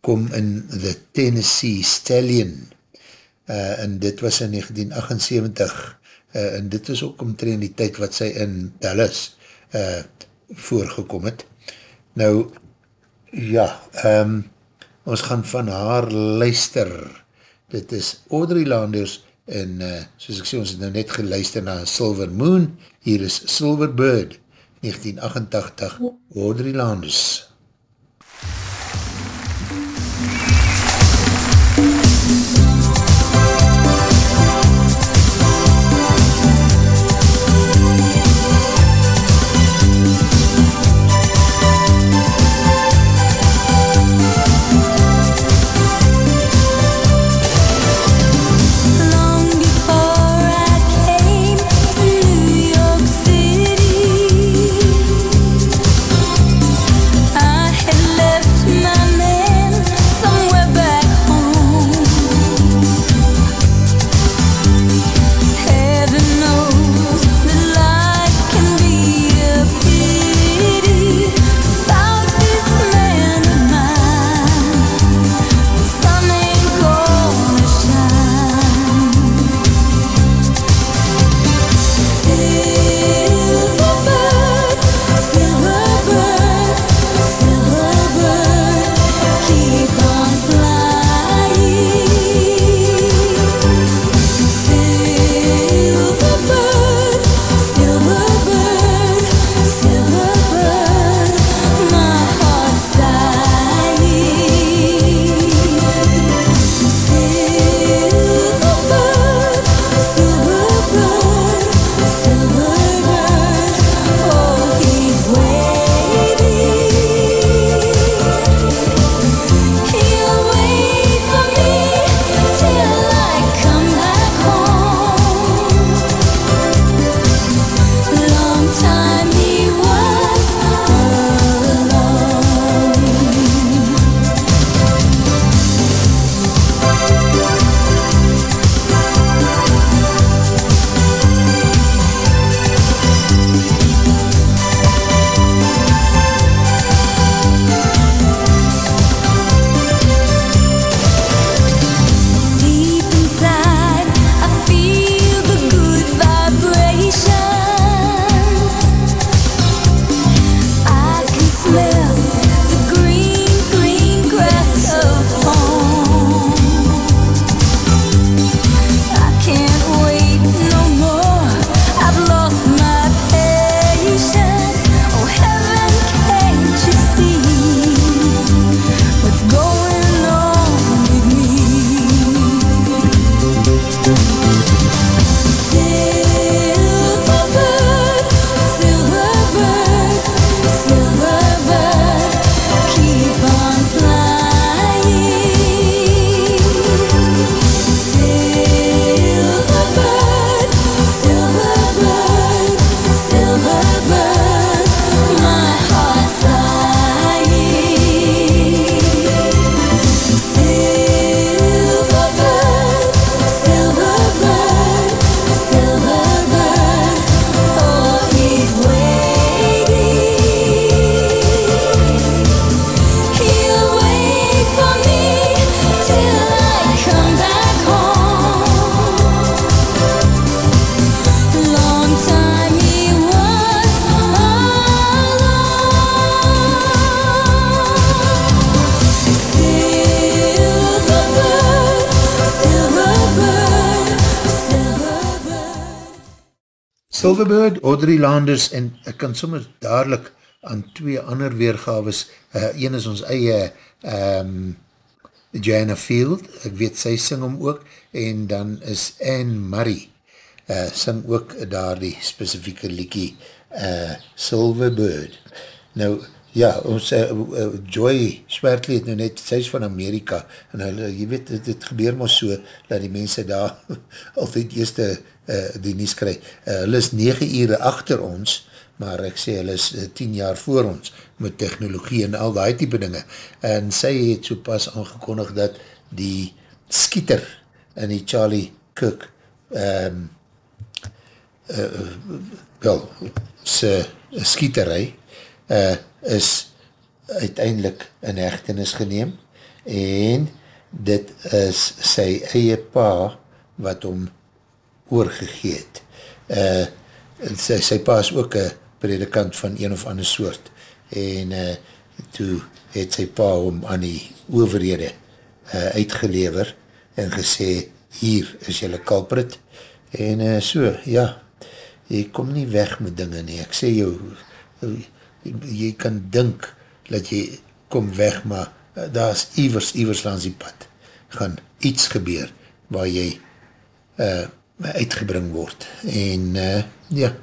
kom in The Tennessee Stallion uh, en dit was in 1978 uh, en dit is ook omtrent die tyd wat sy in Dallas uh, voorgekom het. Nou, ja, um, ons gaan van haar luister. Dit is Audrey Landers en uh, soos ek sê, ons het nou net geluister na Silver Moon. Hier is Silver Bird, 1988, Audrey Landers. Silverbird, Audrey Landers en ek kan sommer dadelijk aan twee ander weergaves, uh, een is ons eie um, Joanna Field, ek weet sy sing hom ook, en dan is Anne Murray, uh, sing ook daar die specifieke liekie uh, Silverbird. Nou, ja, ons uh, uh, Joy Swertley het nou net, sy is van Amerika, en hulle, jy weet, het, het gebeur maar so, dat die mense daar *laughs* altyd eerste uh, die nies krijg. Uh, hulle is 9 ure achter ons, maar ek sê hulle is uh, 10 jaar voor ons, met technologie en al die type dinge. En sy het so pas aangekondig dat die skieter in die Charlie Cook um, uh, wel, sy skieterij uh, is uiteindelik in hechtenis geneem en dit is sy eie pa wat om oorgegeet. Uh, sy, sy pa is ook een predikant van een of ander soort en uh, toe het sy pa om aan die overhede uh, uitgelever en gesê, hier is jylle kalprit en uh, so, ja jy kom nie weg met dinge nie, ek sê jou jy kan dink dat jy kom weg, maar uh, daar is ivers, ivers langs die pad gaan iets gebeur waar jy uh, uitgebring word. En uh, ja,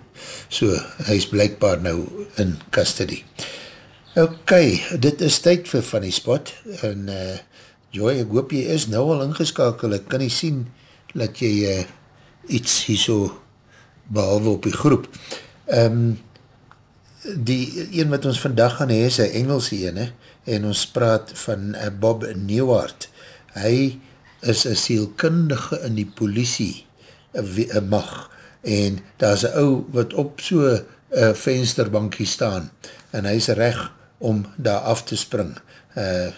so hy is blijkbaar nou in custody. Ok, dit is tyd vir Funny Spot en uh, Joy, ek hoop jy is nou al ingeskakel, ek kan nie sien dat jy uh, iets hier so behalwe op die groep. Um, die een wat ons vandag gaan hee een Engelse ene en ons praat van uh, Bob Newhart. Hy is een sielkundige in die politie uh, mag. En daar is een ou wat op so uh, vensterbankie staan en hy is recht om daar af te spring. Uh,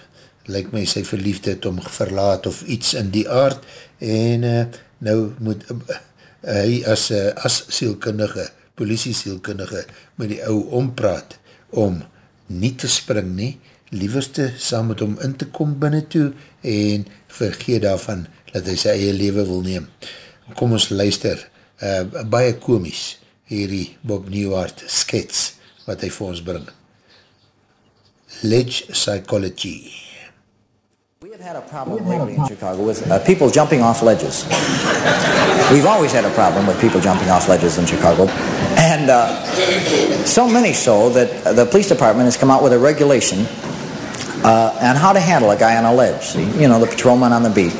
lyk my sy verliefde het om verlaat of iets in die aard en uh, nou moet uh, hy as, uh, as sielkundige, politie sielkundige met die ou ompraat om nie te spring nie, lieverste saam met hom in te kom binnen toe en vergeet daarvan dat hy sy eie leven wil neem. Kom ons luister, uh, baie komies hierdie Bob Newhart skets wat hy vir ons bring. Ledge Psychology. We have had a problem lately in Chicago with uh, people jumping off ledges. We've always had a problem with people jumping off ledges in Chicago. And uh, so many so that the police department has come out with a regulation uh, on how to handle a guy on a ledge. You know, the patrolman on the beat.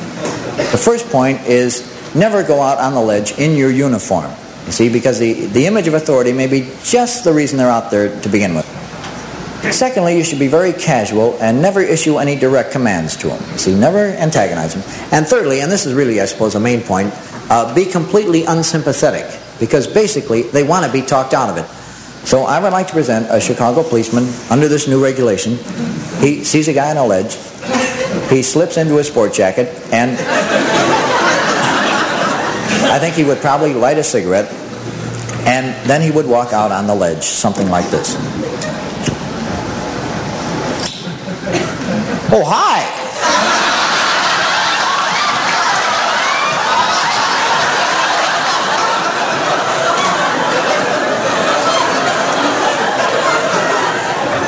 The first point is never go out on the ledge in your uniform. You see, because the, the image of authority may be just the reason they're out there to begin with. Secondly, you should be very casual and never issue any direct commands to them. See, never antagonize them. And thirdly, and this is really, I suppose, the main point, uh, be completely unsympathetic because basically they want to be talked out of it. So I would like to present a Chicago policeman under this new regulation. He sees a guy on a ledge. He slips into his sport jacket and I think he would probably light a cigarette and then he would walk out on the ledge, something like this. Oh, hi.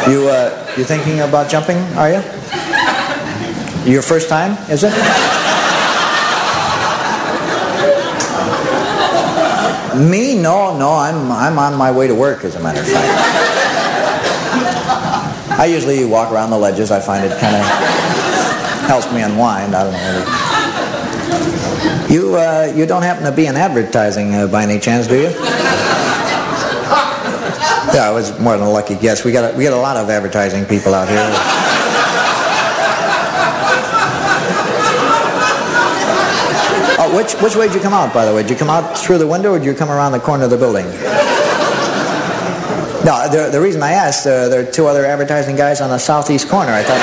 You, uh, you thinking about jumping, are you? Your first time, is it? Me? No, no, I'm, I'm on my way to work, as a matter of fact. I usually walk around the ledges. I find it kind of helps me unwind. I don't know. You, uh, you don't happen to be in advertising uh, by any chance, do you? Yeah, it was more than a lucky guess. We got a, we got a lot of advertising people out here. Oh, which which way did you come out, by the way? Did you come out through the window, or did you come around the corner of the building? No, the, the reason I asked, uh, there are two other advertising guys on the southeast corner. I thought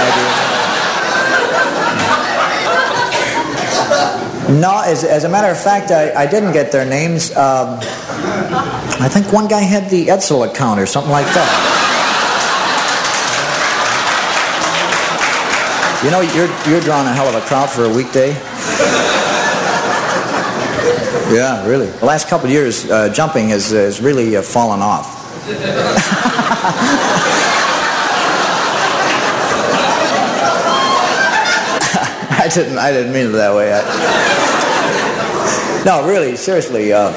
maybe. No, as, as a matter of fact, I, I didn't get their names. Um, I think one guy had the Edsel account or something like that. You know, you're, you're drawing a hell of a crowd for a weekday. Yeah, really. The last couple years, uh, jumping has, has really uh, fallen off. I didn't. I didn't mean it that way. I... No, really, seriously. Uh,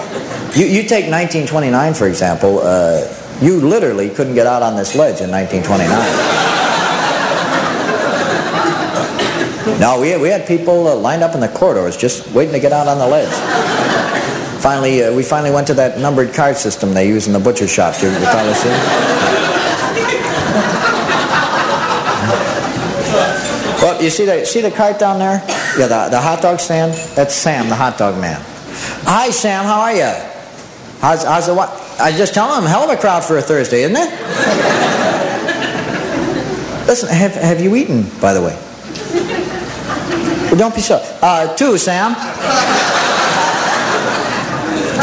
you, you take 1929 for example. Uh, you literally couldn't get out on this ledge in 1929. *laughs* No, we we had people uh, lined up in the corridors just waiting to get out on the ledge. Finally, uh, we finally went to that numbered card system they use in the butcher shop. You, you seen it? Well, you see the see the cart down there? Yeah, the, the hot dog stand. That's Sam, the hot dog man. Hi, Sam. How are you? How's how's the what? I just tell him, hell of a crowd for a Thursday, isn't it? Listen, have have you eaten, by the way? Well, don't be so. Uh, two, Sam.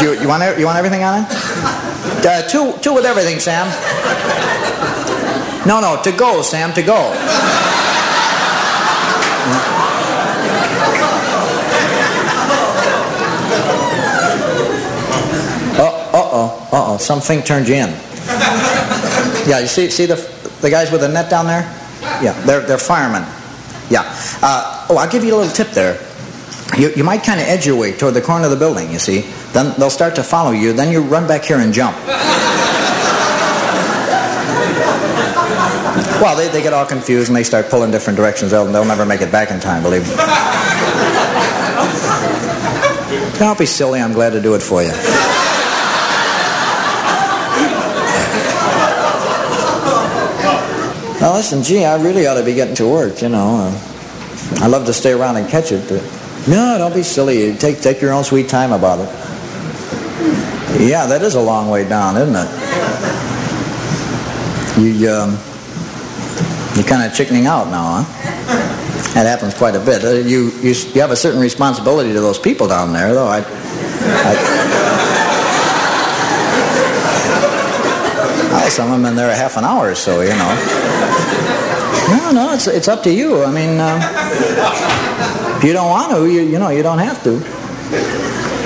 You, you want you want everything on it? *laughs* Uh, two two with everything, Sam. No, no, to go, Sam, to go. Oh, uh-oh, uh-oh, something turned you in. Yeah, you see, see the, the guys with the net down there? Yeah, they're, they're firemen. Yeah. Uh, oh, I'll give you a little tip there. You, you might kind of edge your way toward the corner of the building, you see. Then they'll start to follow you. Then you run back here and jump. Well, they, they get all confused and they start pulling different directions. They'll, they'll never make it back in time, believe me. Don't be silly. I'm glad to do it for you. Now listen, gee, I really ought to be getting to work, you know. Uh, I love to stay around and catch it, but no, don't be silly. Take take your own sweet time about it. Yeah, that is a long way down, isn't it? You um, you're kind of chickening out now, huh? That happens quite a bit. Uh, you, you you have a certain responsibility to those people down there, though. I, I Well, some of them in there a half an hour or so, you know. No, no, it's, it's up to you. I mean, uh, if you don't want to, you, you know, you don't have to.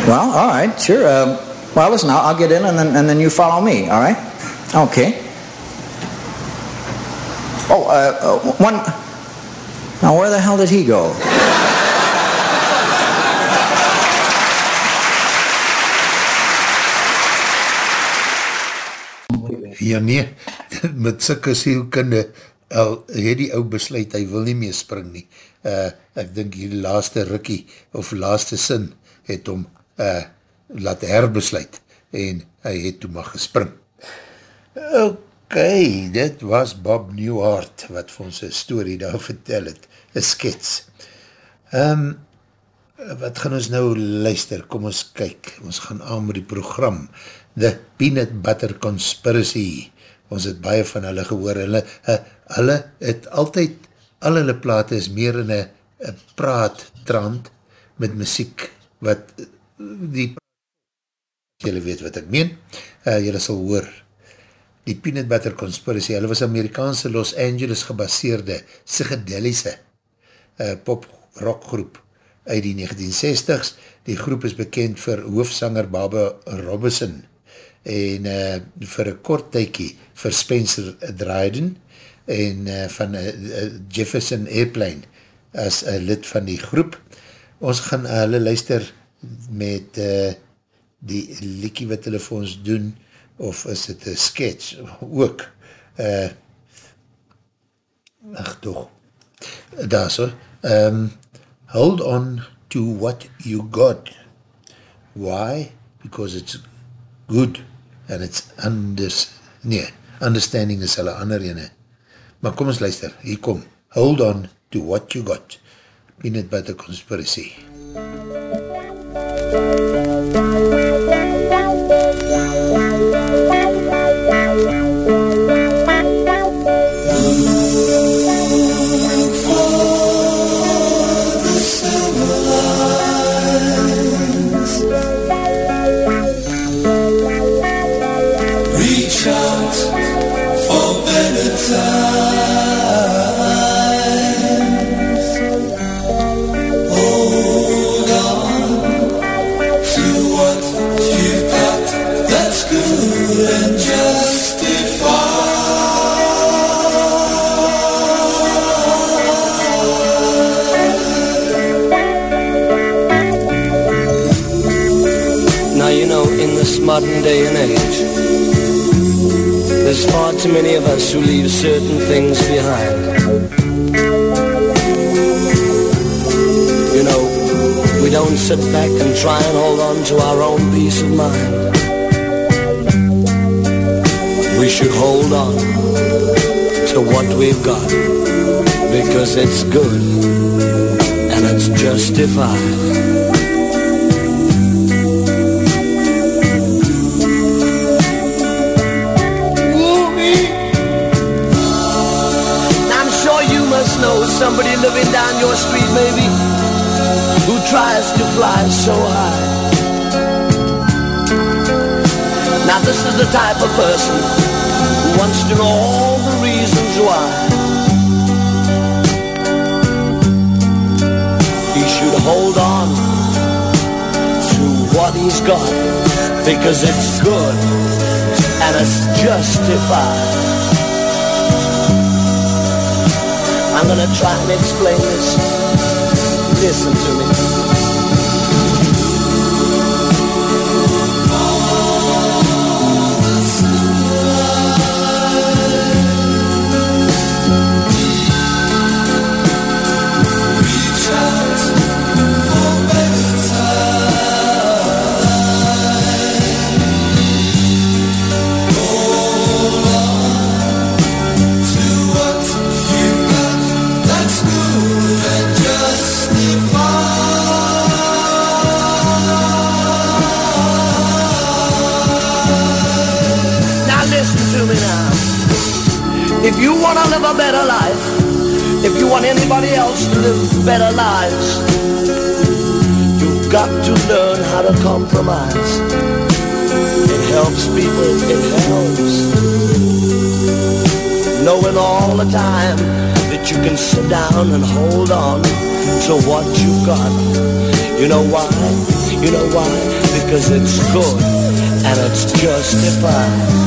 Well, all right, sure. Um, well, listen, I'll, I'll get in and then, and then you follow me, all right? Okay. Oh, uh, uh, one... Now, where the hell did he go? Ja nee, *laughs* met sikke sielkunde, al het die ou besluit, hy wil nie meer spring nie. Uh, ek dink die laaste rikkie, of laaste sin, het hom uh, laat herbesluit, en hy het toe maar gespring. Ok, dit was Bob Newhart, wat vir ons een story daar vertel het, een skets. Um, wat gaan ons nou luister? Kom ons kyk, ons gaan aan met die program, The Peanut Butter Conspiracy. Ons het baie van hulle gehoor. Hulle, uh, hulle het altyd, al hulle plate is meer in een praattrand met muziek, wat die julle weet wat ek meen, uh, julle sal hoor, die Peanut Butter Conspiracy, hulle was Amerikaanse Los Angeles gebaseerde psychedelische uh, pop-rockgroep uit die 1960s. Die groep is bekend vir hoofsanger Baba Robinson, en uh, vir een kort tykie vir Spencer Dryden en uh, van uh, Jefferson Airplane as een lid van die groep. Ons gaan uh, hulle luister met uh, die liekie wat hulle vir ons doen of is het een sketch ook uh, ach toch daar so um, hold on to what you got why? because it's good and it's anders, nee, understanding is hulle ander ene. Maar kom ons luister, hier kom, hold on to what you got, peanut butter conspiracy. Reach modern day and age, there's far too many of us who leave certain things behind. You know, we don't sit back and try and hold on to our own peace of mind. We should hold on to what we've got because it's good and it's justified. Somebody living down your street maybe who tries to fly so high. Now this is the type of person who wants to know all the reasons why. He should hold on to what he's got because it's good and it's justified. I'm gonna try and explain this. Listen to me. If you want to live a better life, if you want anybody else to live better lives, you've got to learn how to compromise. It helps people, it helps. Knowing all the time that you can sit down and hold on to what you've got. You know why? You know why? Because it's good and it's justified.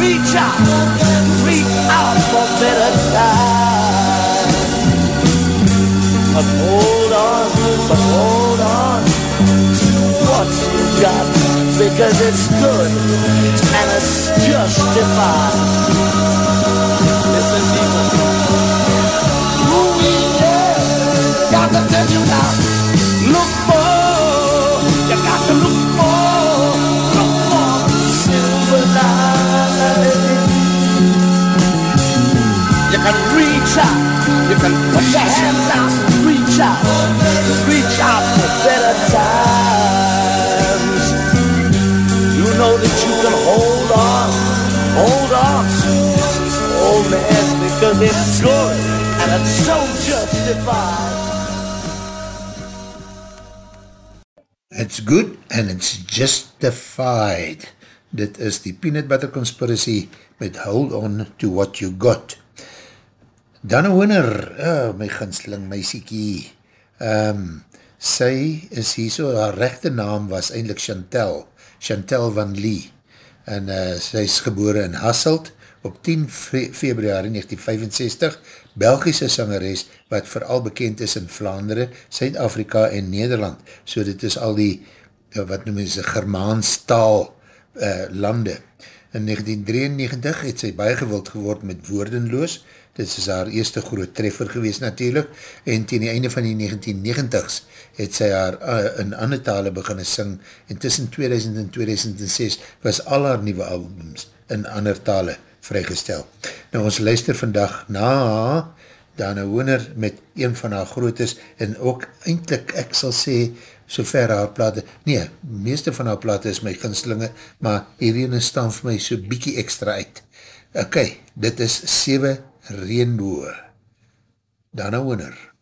Reach out, reach out for better times. But hold on, but hold on to what you got because it's good and it's justified. Reach out. You can put your hands out reach out. Reach out for better times. You know that you can hold on. Hold on. Oh man, because it's good and it's so justified. It's good and it's justified. Dit is die Peanut Butter Conspiracy met Hold On To What You Got. Dan een winner, oh, my ginsling meisiekie. Um, sy is hier so, haar rechte naam was eindelijk Chantel, Chantel van Lee. En uh, sy is gebore in Hasselt op 10 fe februari 1965, Belgische sangeres wat vooral bekend is in Vlaanderen, Suid-Afrika en Nederland. So dit is al die, uh, wat noem is, Germaans taal uh, lande. In 1993 het sy baie gewild geword met Woordenloos, dit is haar eerste groot treffer gewees natuurlijk, en ten die einde van die 1990s het sy haar uh, in ander tale beginne sing, en tussen 2000 en 2006 was al haar nieuwe albums in ander tale vrygestel. Nou ons luister vandag na Dana Wooner met een van haar grootes, en ook eindelijk, ek sal sê, so ver haar plate, nee, meeste van haar plate is my ginslinge, maar hierin staan vir my so bykie extra uit. Ok, dit is 7 Reenboe. Dana Wooner. Thank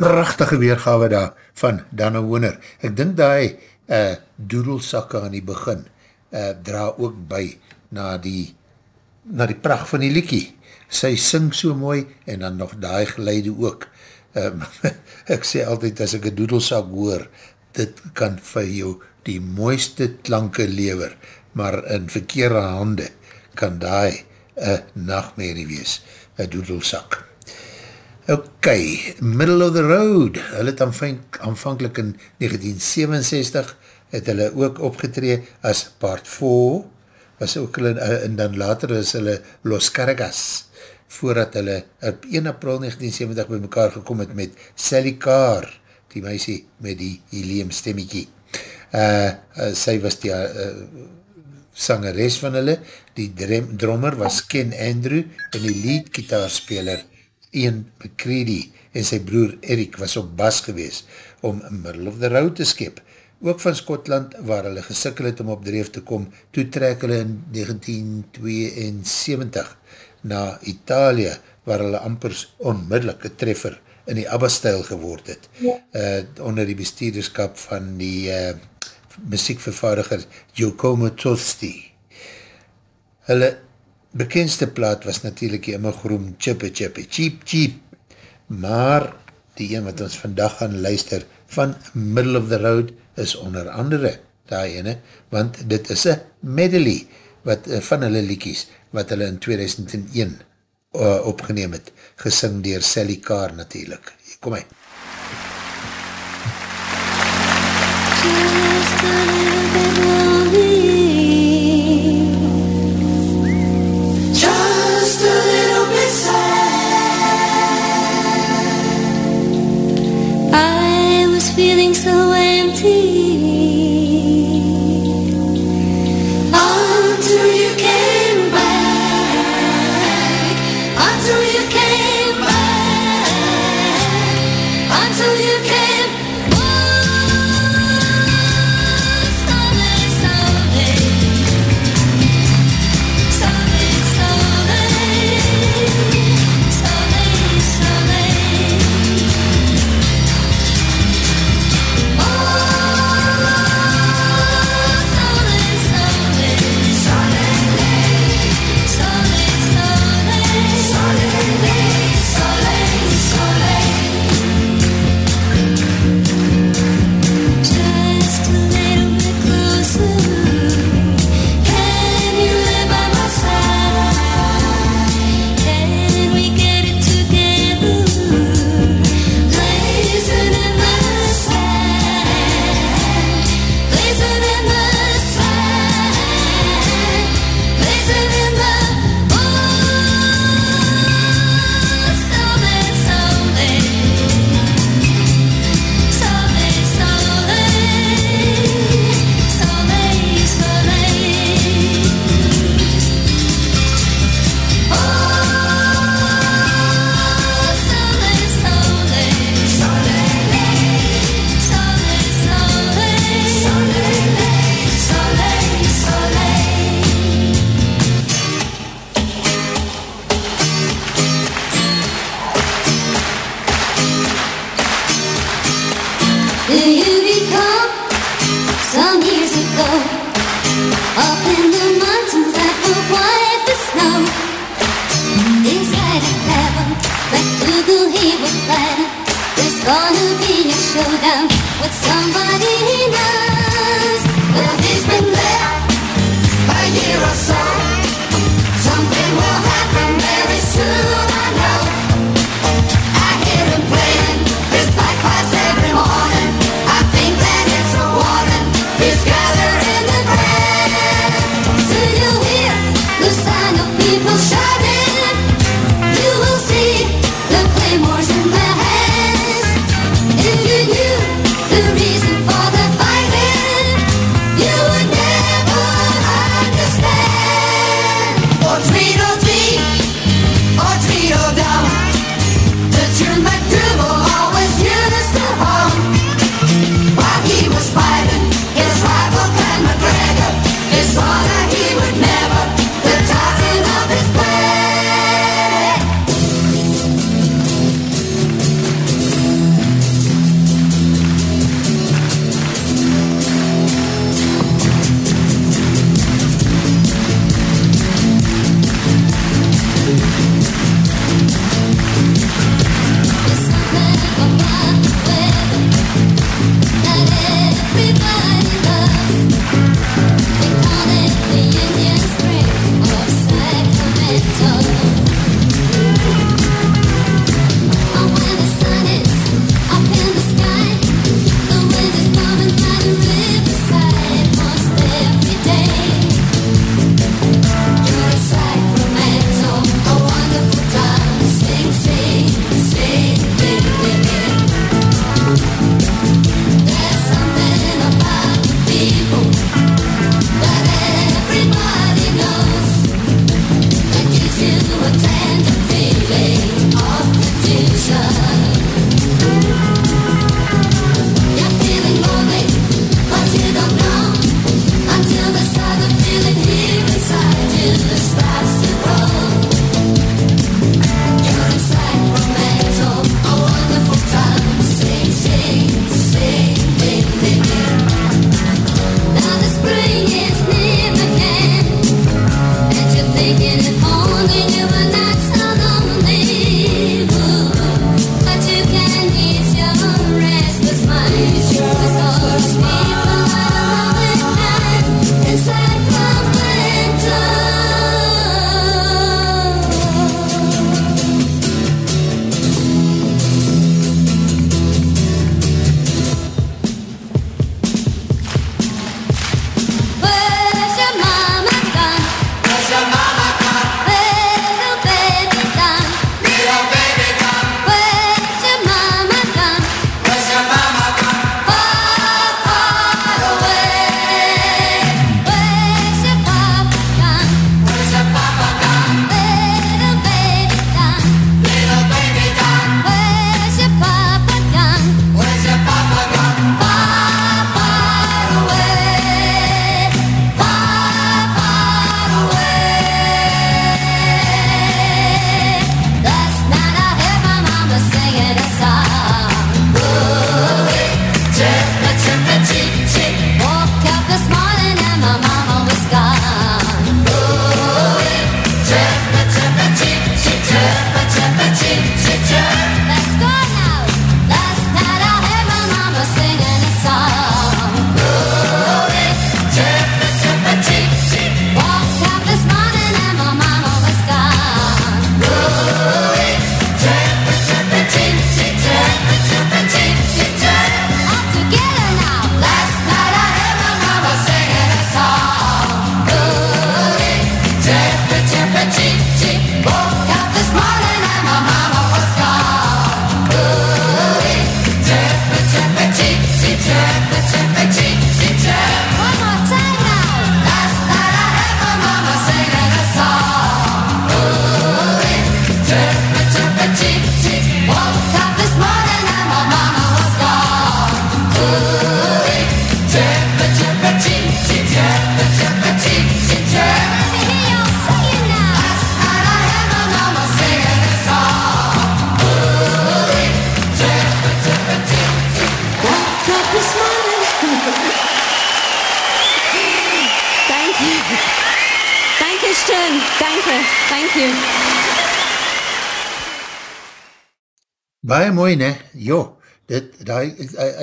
prachtige weergawe daar van Dana Wooner. Ek dink die uh, doedelsakke aan die begin uh, dra ook by na die, na die pracht van die liekie. Sy sing so mooi en dan nog die geleide ook. Um, *laughs* ek sê altyd as ek een doedelsak hoor, dit kan vir jou die mooiste klanke lever, maar in verkeerde hande kan die een nachtmerrie wees, een doedelsak. Ok, Middle of the Road, hulle het aanvank, aanvankelijk in 1967, het hulle ook opgetree as part 4, was ook hulle, eh, en dan later is hulle Los Cargas, voordat hulle op 1 april 1970 by mekaar gekom het met Sally Carr, die meisie met die helium stemmiekie. Uh, uh, sy was die uh, sangeres van hulle, die drum, drummer was Ken Andrew en die lead gitaarspeler Ian McCready en sy broer Eric was op bas gewees om Middle of the Road te skep. Ook van Skotland waar hulle gesikkel het om op dreef te kom, toe trek hulle in 1972 na Italië waar hulle ampers onmiddellik een treffer in die ABBA-stijl geword het. Ja. Uh, onder die bestuurderskap van die uh, muziekvervaardiger Giacomo Tosti. Hulle bekendste plaat was natuurlijk die immer groem Chippe Chippe Cheep Cheep, maar die een wat ons vandag gaan luister van Middle of the Road is onder andere die ene, want dit is een medley wat, eh, van hulle liekies wat hulle in 2001 uh, opgeneem het, gesing dier Sally Carr natuurlijk. Kom hy. Just a little bit lonely. So empty Was. There's gonna be a showdown with somebody he knows. Been there a year or so.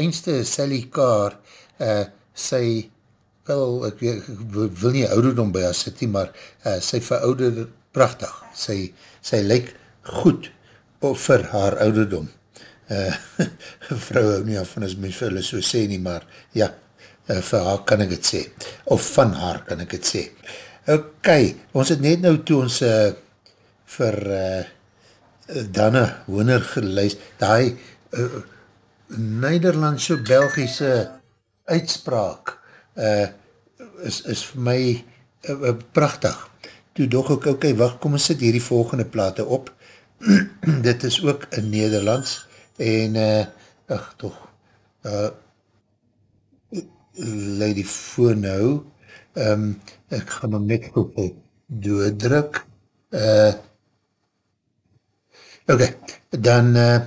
Eindste Sally Carr, uh, sy, wel, ek, weet, ek wil nie ouderdom by haar sit nie, maar uh, sy verouder prachtig. Sy, sy lyk goed op vir haar ouderdom. Uh, *laughs* vrou hou nie af van as my vir hulle so sê nie, maar ja, uh, vir haar kan ek het sê. Of van haar kan ek het sê. Ok, ons het net nou toe ons uh, vir uh, Danne Hooner geluist, die uh, Nederlandse Belgische uitspraak uh, is, is vir my uh, uh, prachtig. Toe dog ek, ok, wacht, kom ons sit hierdie volgende plate op. *clears throat* Dit is ook in Nederlands en, uh, ach, toch, uh, Lady Fournou, um, ek gaan hom net op doordruk, uh, Ok, dan, uh,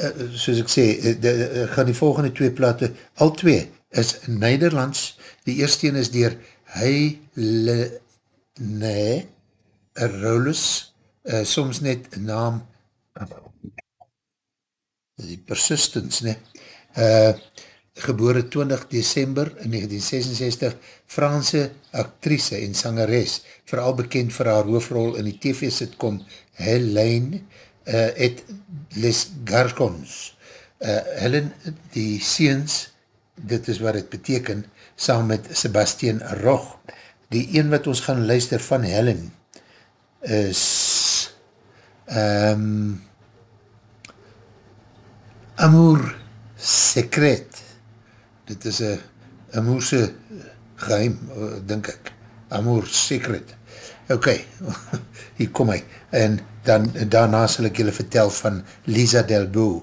uh, soos ek sê, uh, de, uh, gaan die volgende twee plate, al twee, is Nederlands, die eerste een is dier Heile Nee, Rolus, uh, soms net naam, die persistence, ne, uh, gebore 20 december 1966, Franse actrice en sangeres, vooral bekend vir haar hoofrol in die TV-sitcom Helene uh, et Les Garcons. Uh, Helen, die seens, dit is wat het beteken, saam met Sebastian Roch. Die een wat ons gaan luister van Helen is um, Amour Secret. Dit is een Amourse geheim, denk ek. Amour Secret. Ok, *laughs* hier kom hy. En dan, daarna sal ek julle vertel van Lisa Delbo,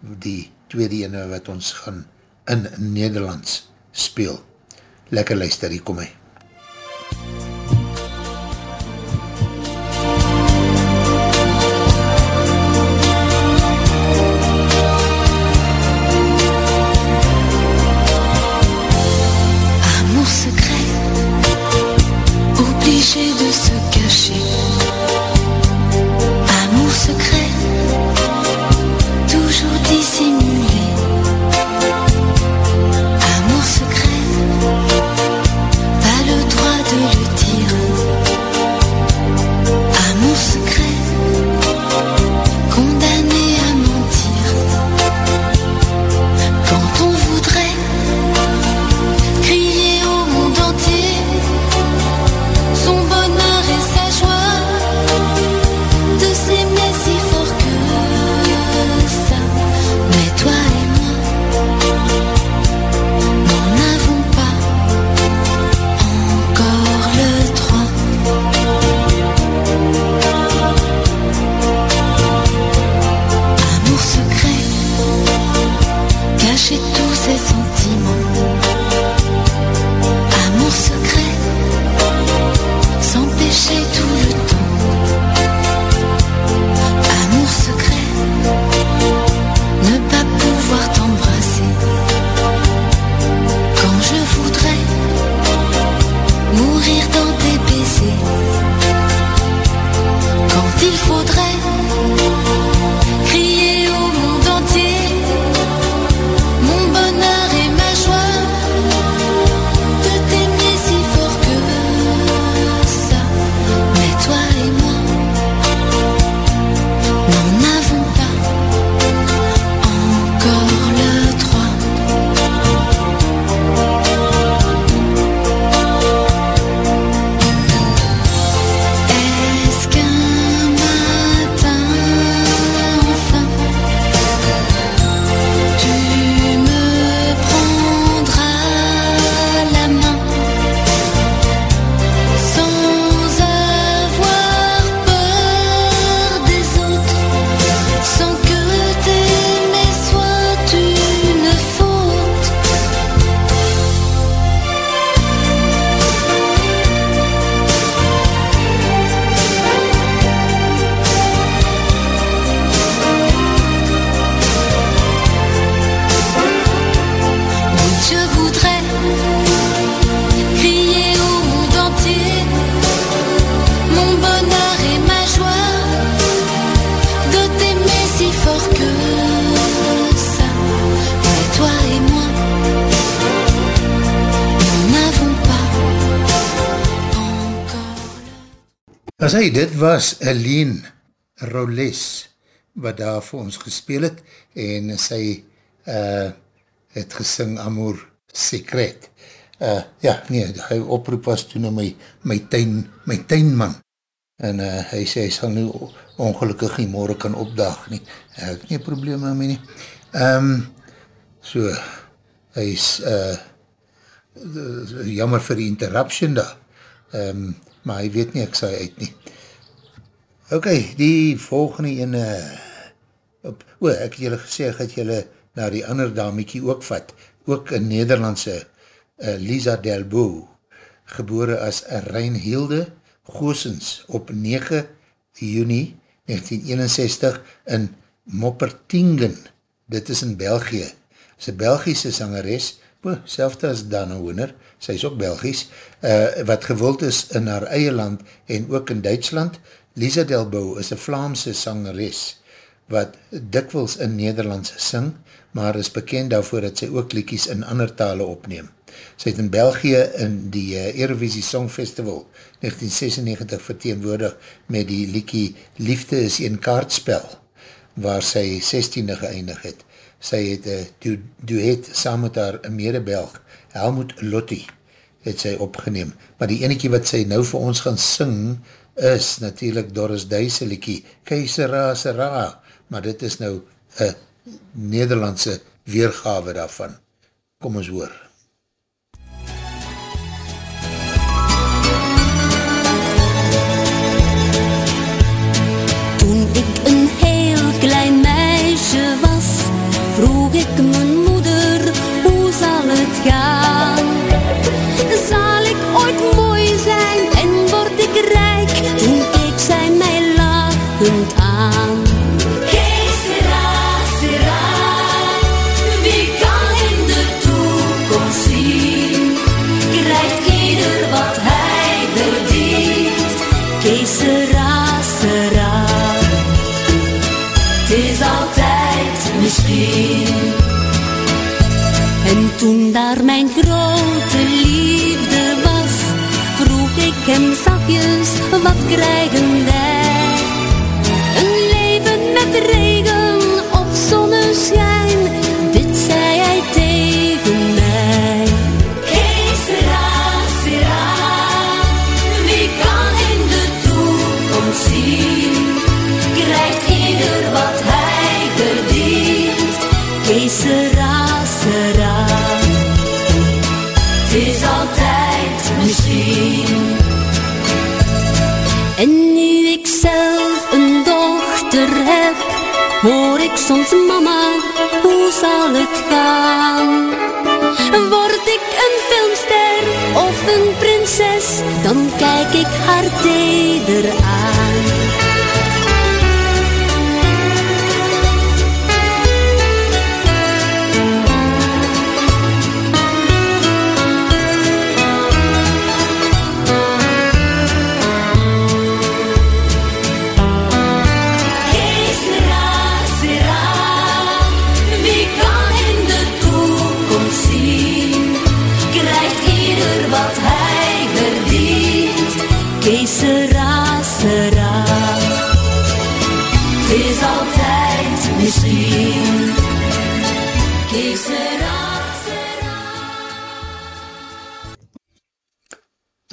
die tweede ene wat ons gaan in Nederlands speel. Lekker luister, hier kom hy. Hy, dit was Aline Roles, wat daar vir ons gespeel het, en sy uh, het gesing Amour Secret. Uh, ja, nee, hy oproep was toen my, my, tuin, my tuinman, en uh, hy sê, hy sal nu ongelukkig nie morgen kan opdaag nie. Hy het nie probleem daarmee nie. Um, so, hy is uh, jammer vir die interruption daar, um, maar hy weet nie, ek sal uit nie. Ok, die volgende ene, op, o, ek het julle gesê, ek het julle na die ander damiekie ook vat, ook een Nederlandse uh, Lisa Delbo, gebore as Reinhilde Goosens op 9 juni 1961 in Moppertingen, dit is in België, een Belgische sangeres, oh, selfde as Dana Hooner, sy is ook Belgisch, uh, wat gewild is in haar eie land en ook in Duitsland. Lisa Delbo is een Vlaamse sangeres, wat dikwels in Nederlands sing, maar is bekend daarvoor dat sy ook liekies in ander tale opneem. Sy het in België in die Eurovisie Song Festival 1996 verteenwoordig met die liekie Liefde is een kaartspel, waar sy 16e geëindig het. Sy het een du duet saam met haar medebelg, Helmut Lotti, het sy opgeneem. Maar die enekie wat sy nou vir ons gaan sing, is natuurlijk Doris Duise liekie, Keisera Sera, maar dit is nou een Nederlandse weergave daarvan. Kom ons hoor. Daar mijn grote liefde was, vroeg ik hem zachtjes, wat krijgen wij? Soms mama, hoe zal het gaan? Word ik een filmster of een prinses, dan kijk ik haar teder.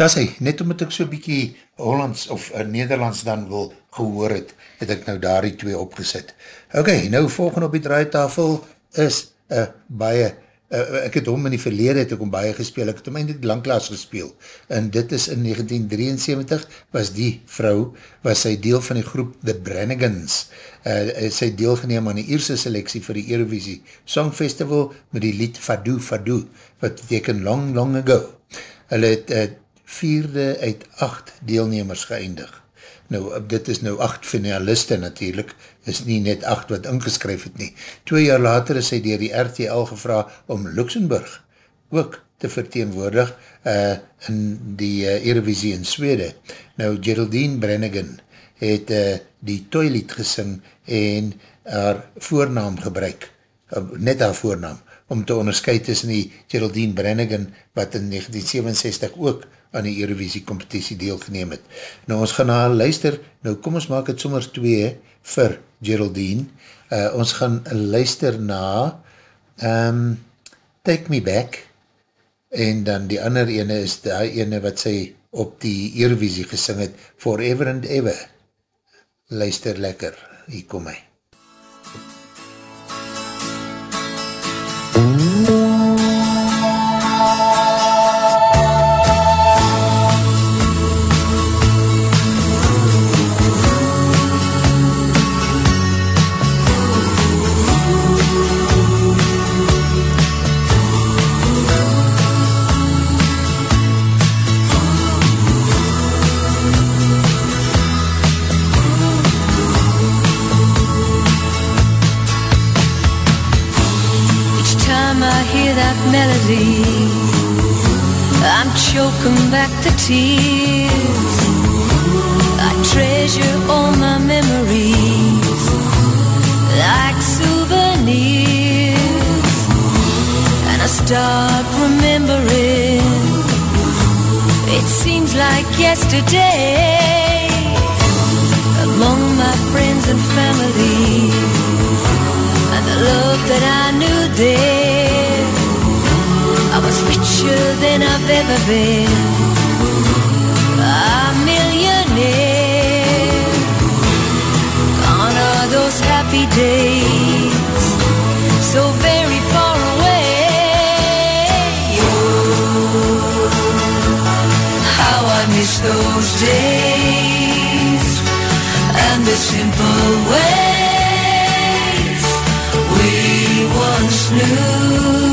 Daar sê, net omdat ek so bykie Hollands of uh, Nederlands dan wil gehoor het, het ek nou daar die twee opgesit. Ok, nou volgende op die draaitafel is uh, baie, uh, ek het hom in die verlede, het ek hom baie gespeel, ek het hom eindelijk langklaas gespeel, en dit is in 1973, was die vrou, was sy deel van die groep The Brannigans, uh, sy deelgeneem aan die eerste selectie vir die Eurovisie Song Festival, met die lied Fado Fado, wat beteken Long Long Ago. Hulle het uh, vierde uit acht deelnemers geëindig. Nou, dit is nou acht finaliste natuurlijk, is nie net acht wat ingeskryf het nie. Twee jaar later is hy dier die RTL gevra om Luxemburg ook te verteenwoordig uh, in die uh, Eurovisie in Swede. Nou, Geraldine Brennigan het uh, die toilied gesing en haar voornaam gebruik, uh, net haar voornaam, om te onderscheid tussen die Geraldine Brannigan, wat in 1967 ook aan die Eurovisie competitie deelgeneem het. Nou ons gaan na luister, nou kom ons maak het sommer twee vir Geraldine. Uh, ons gaan luister na um, Take Me Back en dan die ander ene is die ene wat sy op die Eurovisie gesing het, Forever and Ever. Luister lekker, hier kom hy. Each I'm back the tears. I treasure all my memories like souvenirs. And I start remembering, it seems like yesterday. Among my friends and family and the love that I knew then. Richer than I've ever been, a millionaire. Gone are those happy days, so very far away. Oh, how I miss those days and the simple ways we once knew.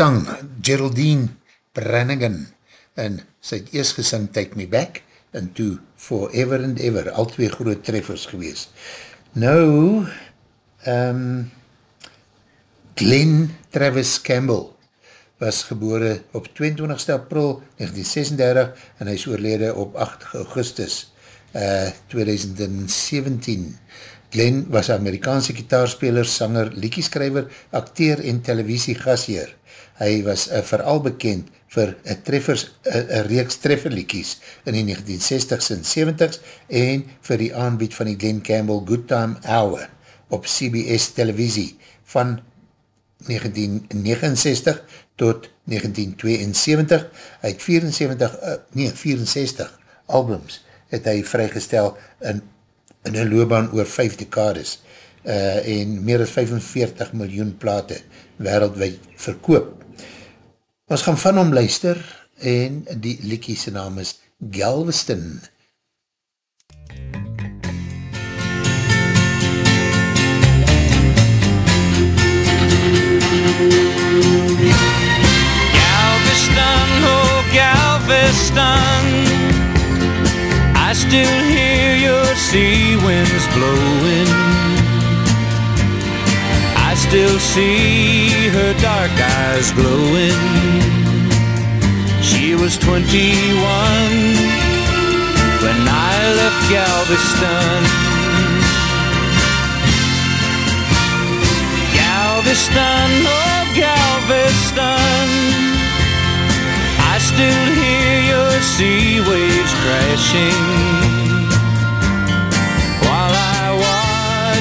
Sang, Geraldine Brannigan, en sy het eers gesing Take Me Back, en toe Forever and Ever, al twee groot treffers gewees. Nou, um, Glenn Travis Campbell was gebore op 22 april 1936 en hy is oorlede op 8 augustus uh, 2017. Glenn was Amerikaanse gitaarspeler, sanger, liedjeskrijver, acteer en televisie gasheer. Hy was uh, vooral bekend vir een treffers, een reeks trefferliedjies in die 1960s en 70s en vir die aanbied van die Glenn Campbell Good Time Hour op CBS televisie van 1969 tot 1972. Hy het 74, uh, nee, 64 albums het hy vrygestel in, in een loopbaan oor 5 dekades uh, en meer as 45 miljoen plate wereldwijd verkoop. Ons gaan van hom luister en die liekie sy naam is Galveston. Galveston, oh Galveston I still hear your sea winds blowing I still see her dark eyes glowing. She was 21 when I left Galveston. Galveston, oh Galveston. I still hear your sea waves crashing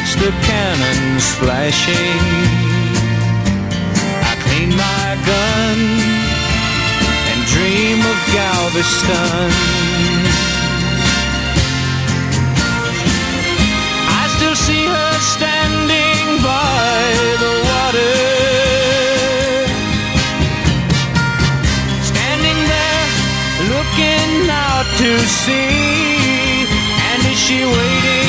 watch the cannons flashing I clean my gun and dream of Galveston. I still see her standing by the water. Standing there looking out to sea. And is she waiting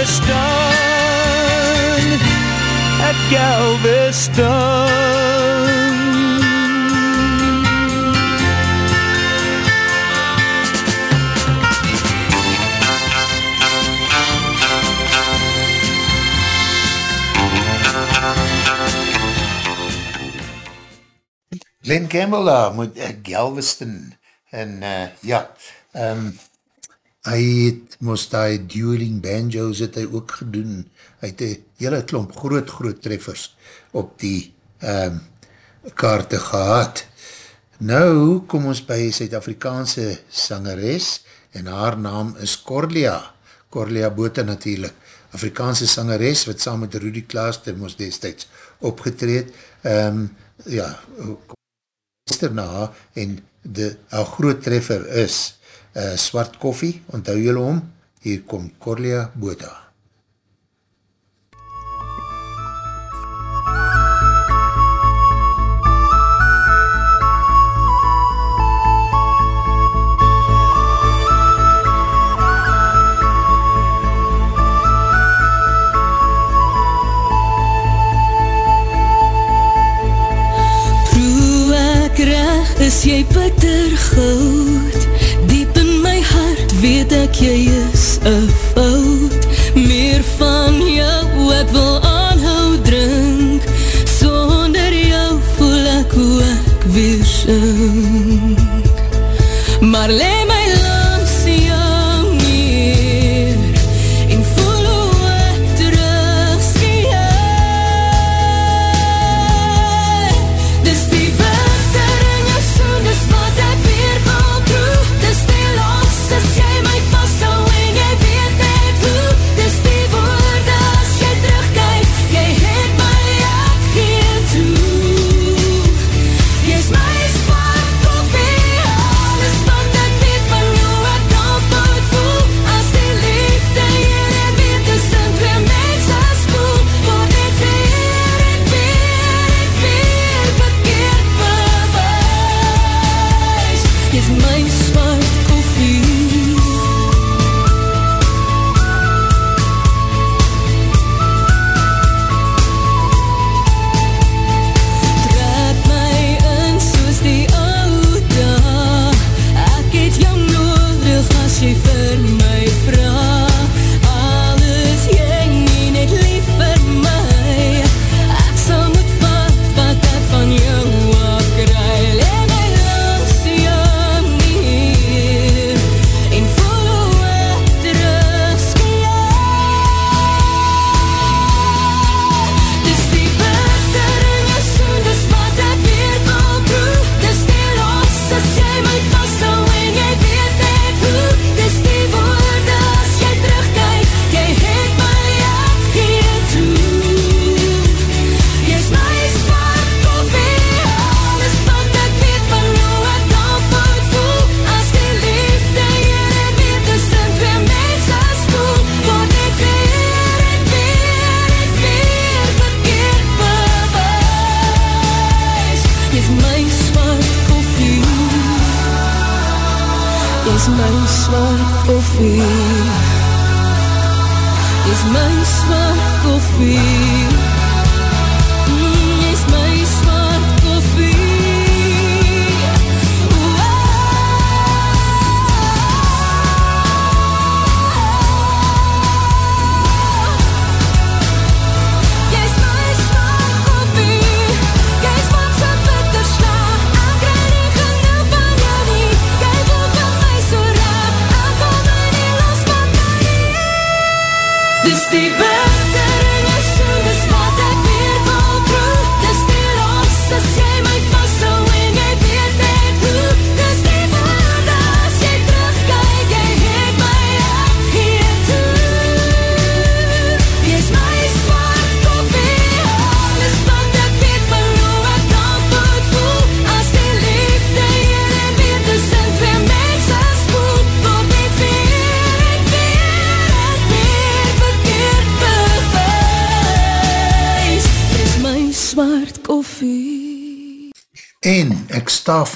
Galveston At Galveston. Glenn Campbell daar met uh, Galveston en uh, ja, um, hy het moest die dueling banjos het hy ook gedoen, hy het hele klomp groot groot treffers op die um, kaarte gehad. Nou kom ons by Suid-Afrikaanse sangeres en haar naam is Corlia, Corlia Bota natuurlijk, Afrikaanse sangeres wat saam met Rudy Klaaster moest destijds opgetreed, um, ja, luister na haar en de, haar groot treffer is uh, Swart Koffie, onthou julle om, hier kom Corlia Bota. Proe ek reg, is jy bitter goud weet ek jy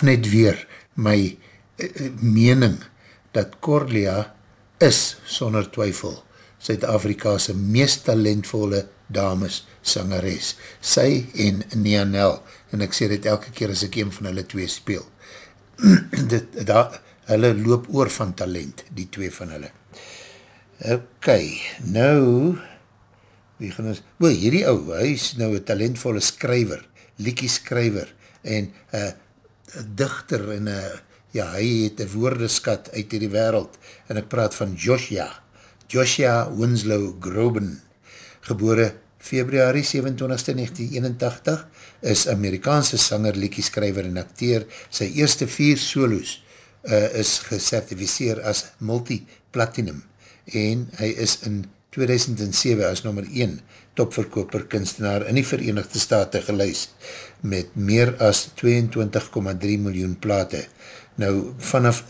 net weer my uh, mening dat Corlia is sonder twyfel Suid-Afrika's meest talentvolle dames sangeres. Sy en Nianel, en ek sê dit elke keer as ek een van hulle twee speel. *clears throat* dit, da, hulle loop oor van talent, die twee van hulle. Ok, nou, wie gaan ons, o, hierdie ou, hy is nou een talentvolle skryver, liekie skryver, en uh, dichter, en uh, ja, hy het een woordeskat uit die wereld, en ek praat van Joshua, Joshua Winslow Groban, gebore februari 27, 1981, is Amerikaanse sanger, liekieskryver en acteer. Sy eerste vier solos uh, is gecertificeer as multi-platinum en hy is in 2007 as nummer 1 topverkoper kunstenaar in die Verenigde Staten geluist met meer as 22,3 miljoen plate. Nou, vanaf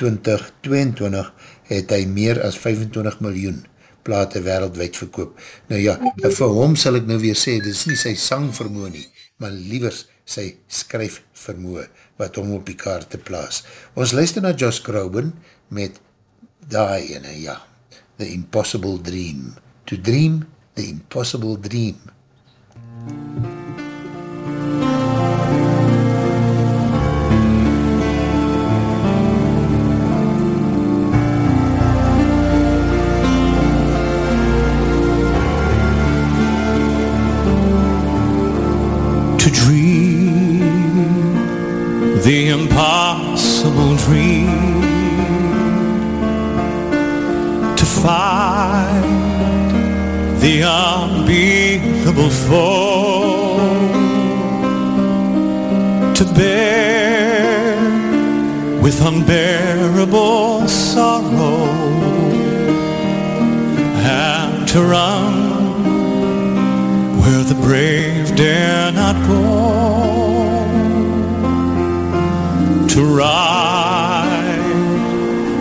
2022 het hy meer as 25 miljoen plate wereldwijd verkoop. Nou ja, vir hom sal ek nou weer sê, dit is nie sy sangvermoe nie, maar liewers sy skryfvermoe wat hom op die kaart te plaas. Ons luister na Josh Groban met die ene, ja, The Impossible Dream. To dream the impossible dream. to dream unbeatable foe, to bear with unbearable sorrow, and to run where the brave dare not go. To right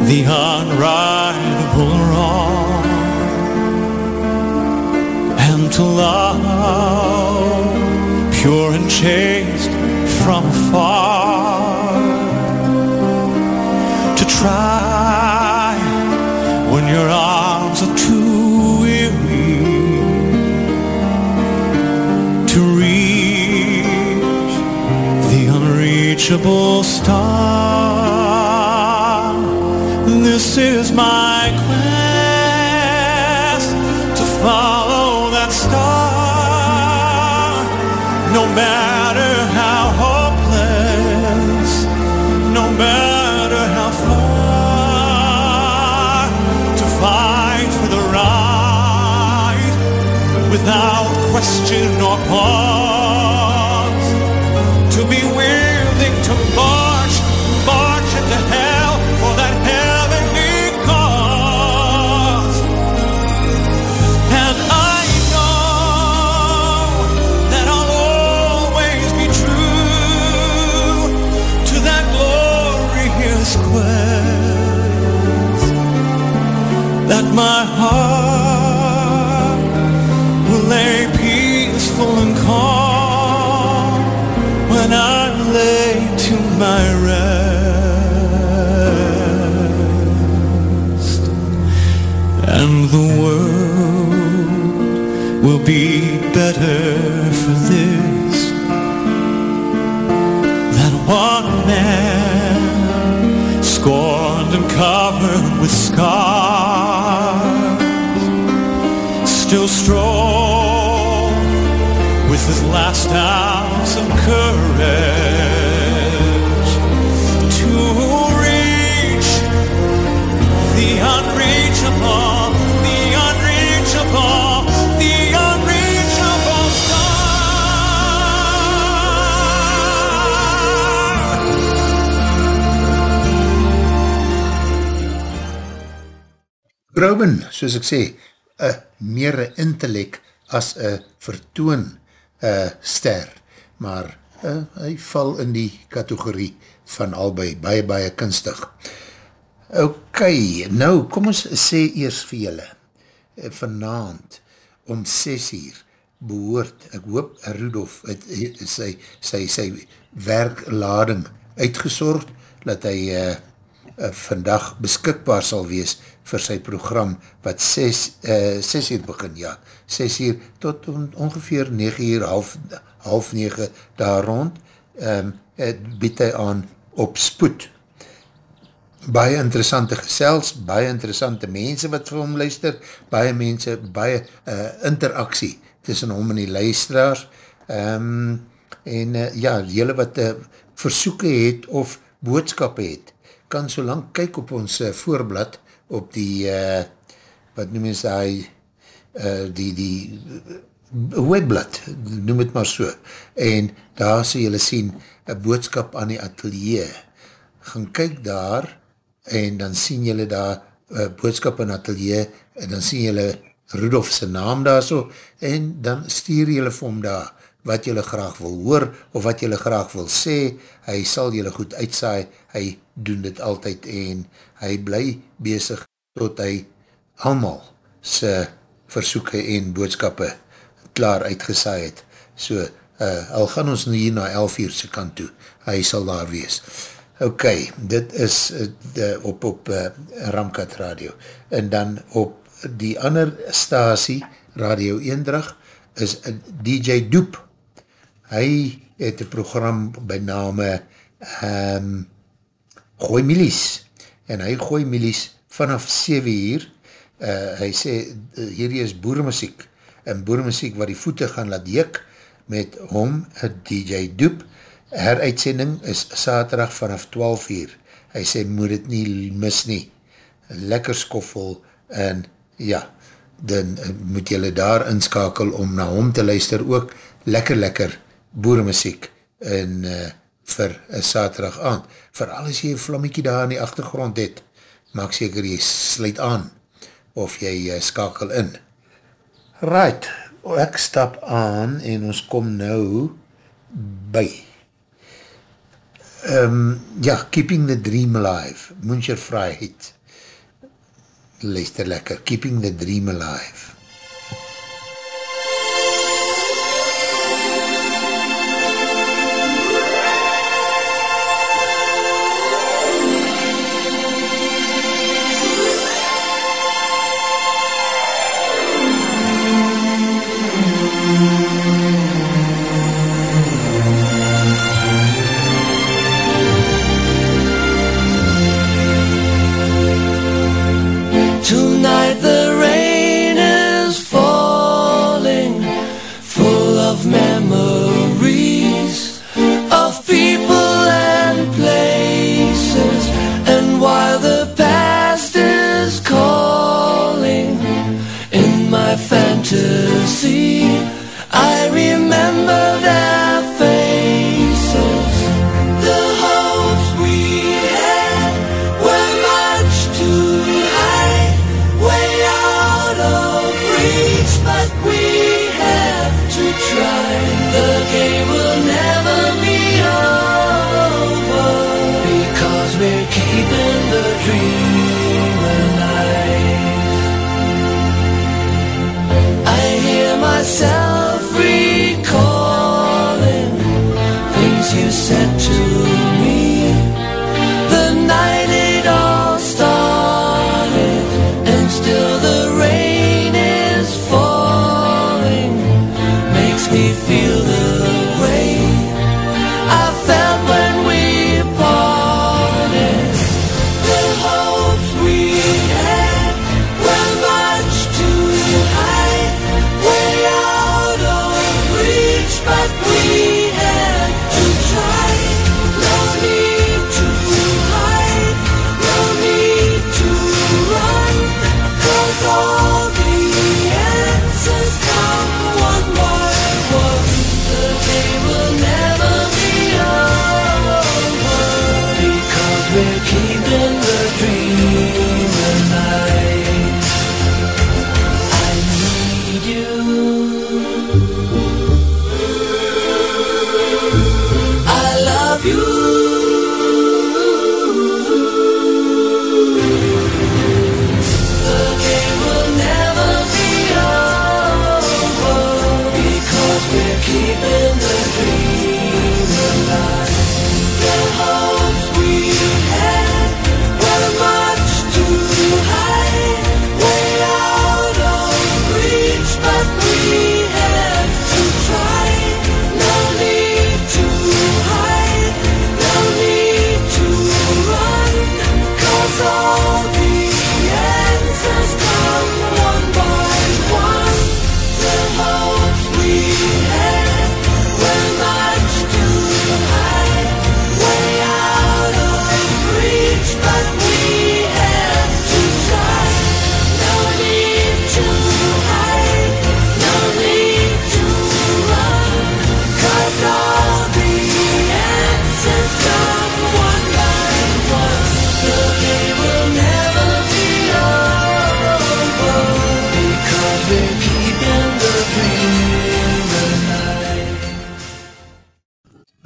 the unrightable wrong and to love chaste from afar to try when your arms are too weary to reach the unreachable star. This is my matter how hopeless, no matter how far, to fight for the right without question or pause, to be willing to march, march into hell for heart will lay peaceful and calm when I lay to my rest, and the world will be better for this than one man scorned and covered with scars. Ounce of courage to reach the unreachable, the unreachable. Robin, soos ek sê, een meer intellect as een vertoon uh, ster, maar uh, hy val in die kategorie van albei, baie, baie kunstig. Ok, nou, kom ons sê eers vir julle, uh, vanavond om 6 uur behoort, ek hoop Rudolf het, het sy, sy, sy werklading uitgesorgd, dat hy uh, uh, vandag beskikbaar sal wees vir sy program, wat 6, uh, 6 uur begin, ja, 6 uur tot on, ongeveer 9 uur, half, half 9 daar rond, um, bied hy aan op spoed. Baie interessante gesels, baie interessante mense wat vir hom luister, baie mense, baie uh, interaksie tussen hom en die luisteraars, um, en uh, ja, jylle wat uh, versoeken het of boodskap het, kan so lang kyk op ons uh, voorblad, op die, uh, wat noem ons die, uh, die, die webblad, noem het maar so, en daar sal jylle sien, een boodskap aan die atelier, gaan kyk daar, en dan sien jylle daar, uh, boodskap aan atelier, en dan sien jylle Rudolf sy naam daar so, en dan stuur jylle vir hom daar, wat jylle graag wil hoor, of wat jylle graag wil sê, hy sal jylle goed uitsaai, hy doen dit altyd, en hy bly bezig, tot hy allemaal sy versoeken en boodskappe klaar uitgesaai het. So, uh, al gaan ons hier na 11 uur sy kant toe, hy sal daar wees. Ok, dit is de, op op uh, Ramkat Radio. En dan op die ander stasie, Radio Eendrag, is DJ Doep. Hy het een program by name um, Gooi Milies. En hy gooi Milies vanaf 7 uur. Uh, hy sê, uh, hierdie is boermuziek. En boermuziek waar die voete gaan laat jik met hom, DJ Doep. Heruitsending is saterdag vanaf 12 uur. Hy sê, moet het nie mis nie. Lekker skoffel en ja, dan moet jylle daar inskakel om na hom te luister ook lekker lekker boeremuziek en uh, vir een saterdag aand. Vooral as jy een vlammiekie daar in die achtergrond het, maak seker jy sluit aan of jy uh, skakel in. Right, ek stap aan en ons kom nou by. Um, ja, Keeping the Dream Alive, Muncher Vryheid. Luister lekker, Keeping the Dream Alive.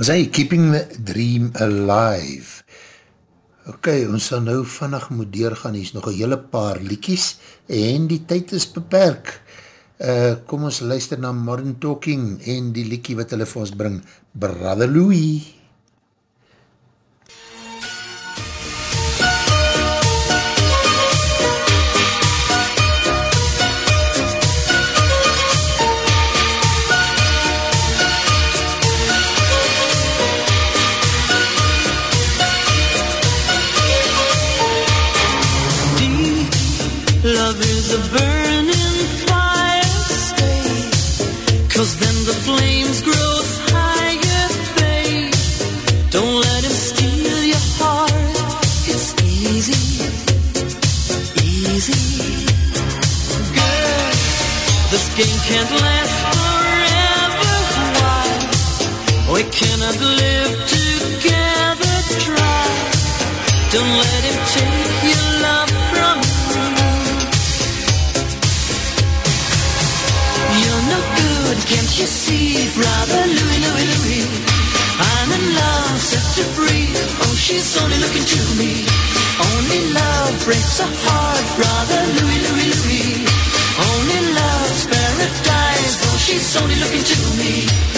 Was hy Keeping the Dream Alive? Ok, ons sal nou vannig moet deurgaan, hier is nog een hele paar liekies en die tyd is beperk. Uh, kom ons luister na Modern Talking en die liekie wat hulle vir ons bring, Brother Louie. the see, brother Louis, Louis, Louis? I'm in love, set to free. Oh, she's only looking to me. Only love breaks a heart, brother Louis, Louis, Louis. Only love's paradise. Oh, she's only looking to me.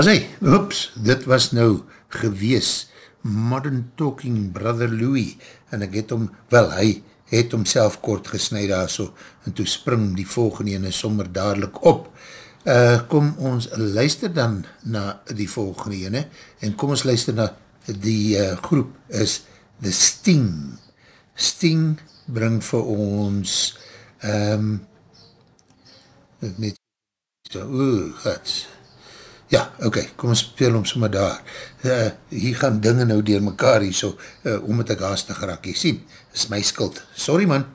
As hy, oeps, dit was nou gewees, Modern Talking Brother Louis, en ek het hom, wel, hy het homself kort gesnui daar so, en toe spring die volgende ene sommer dadelijk op. Uh, kom ons luister dan na die volgende ene, en kom ons luister na die uh, groep is The Sting. Sting bring vir ons um, net so, oeh, gats, Ja, okay, kom ons speel hom sommer daar. Uh, hier gaan dinge nou dier mekaar hier so, uh, omdat ek haastig raak. Jy sien, is my skuld. Sorry man.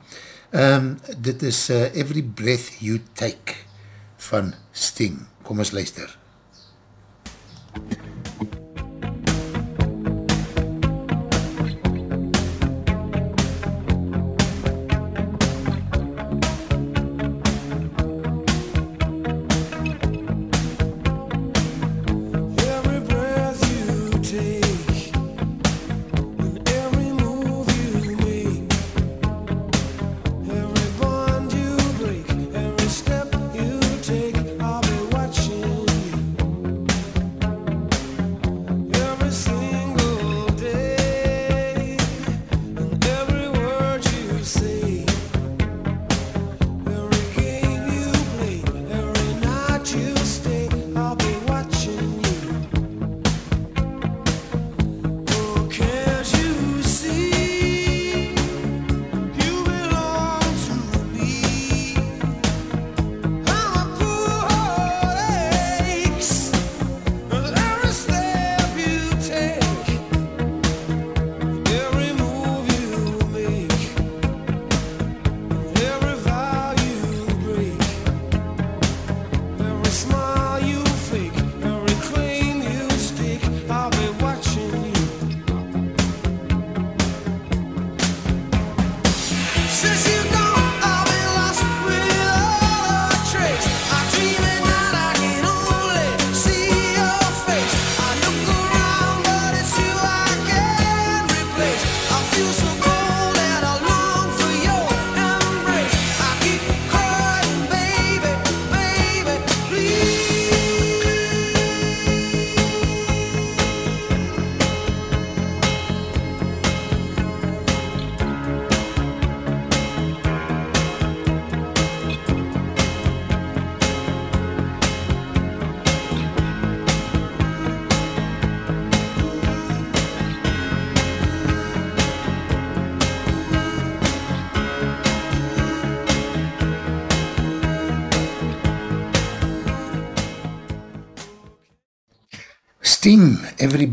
Um, dit is uh, Every Breath You Take van Sting. Kom ons luister. Every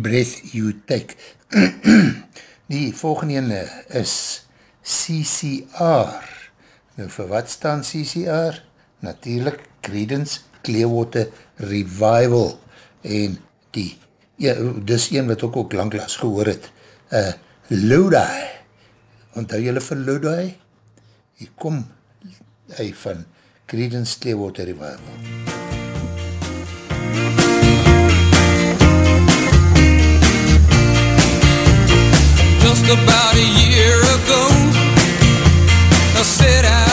Breath You Take. *clears throat* die volgende ene is CCR. Nou vir wat staan CCR? Natuurlijk Credence Clearwater Revival en die, ja, dis een wat ook ook langklaas gehoor het, uh, Lodi. Onthou jylle van Lodi? Hier kom hy van Credence Clearwater Revival. MUZIEK just about a year ago. I said I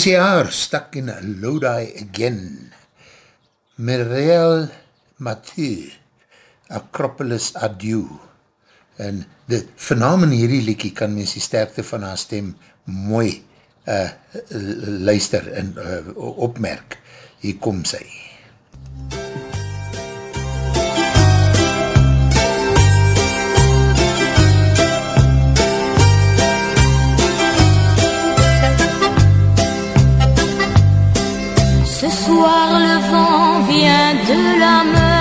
Dis die jaar, stak in Lodi Again. Mireille Mathieu, Acropolis Adieu. En de vernaam in hierdie liekie kan mens die sterkte van haar stem mooi uh, luister en uh, opmerk. Hier kom sy. MUZIEK Ce soir le vent vient de la mer.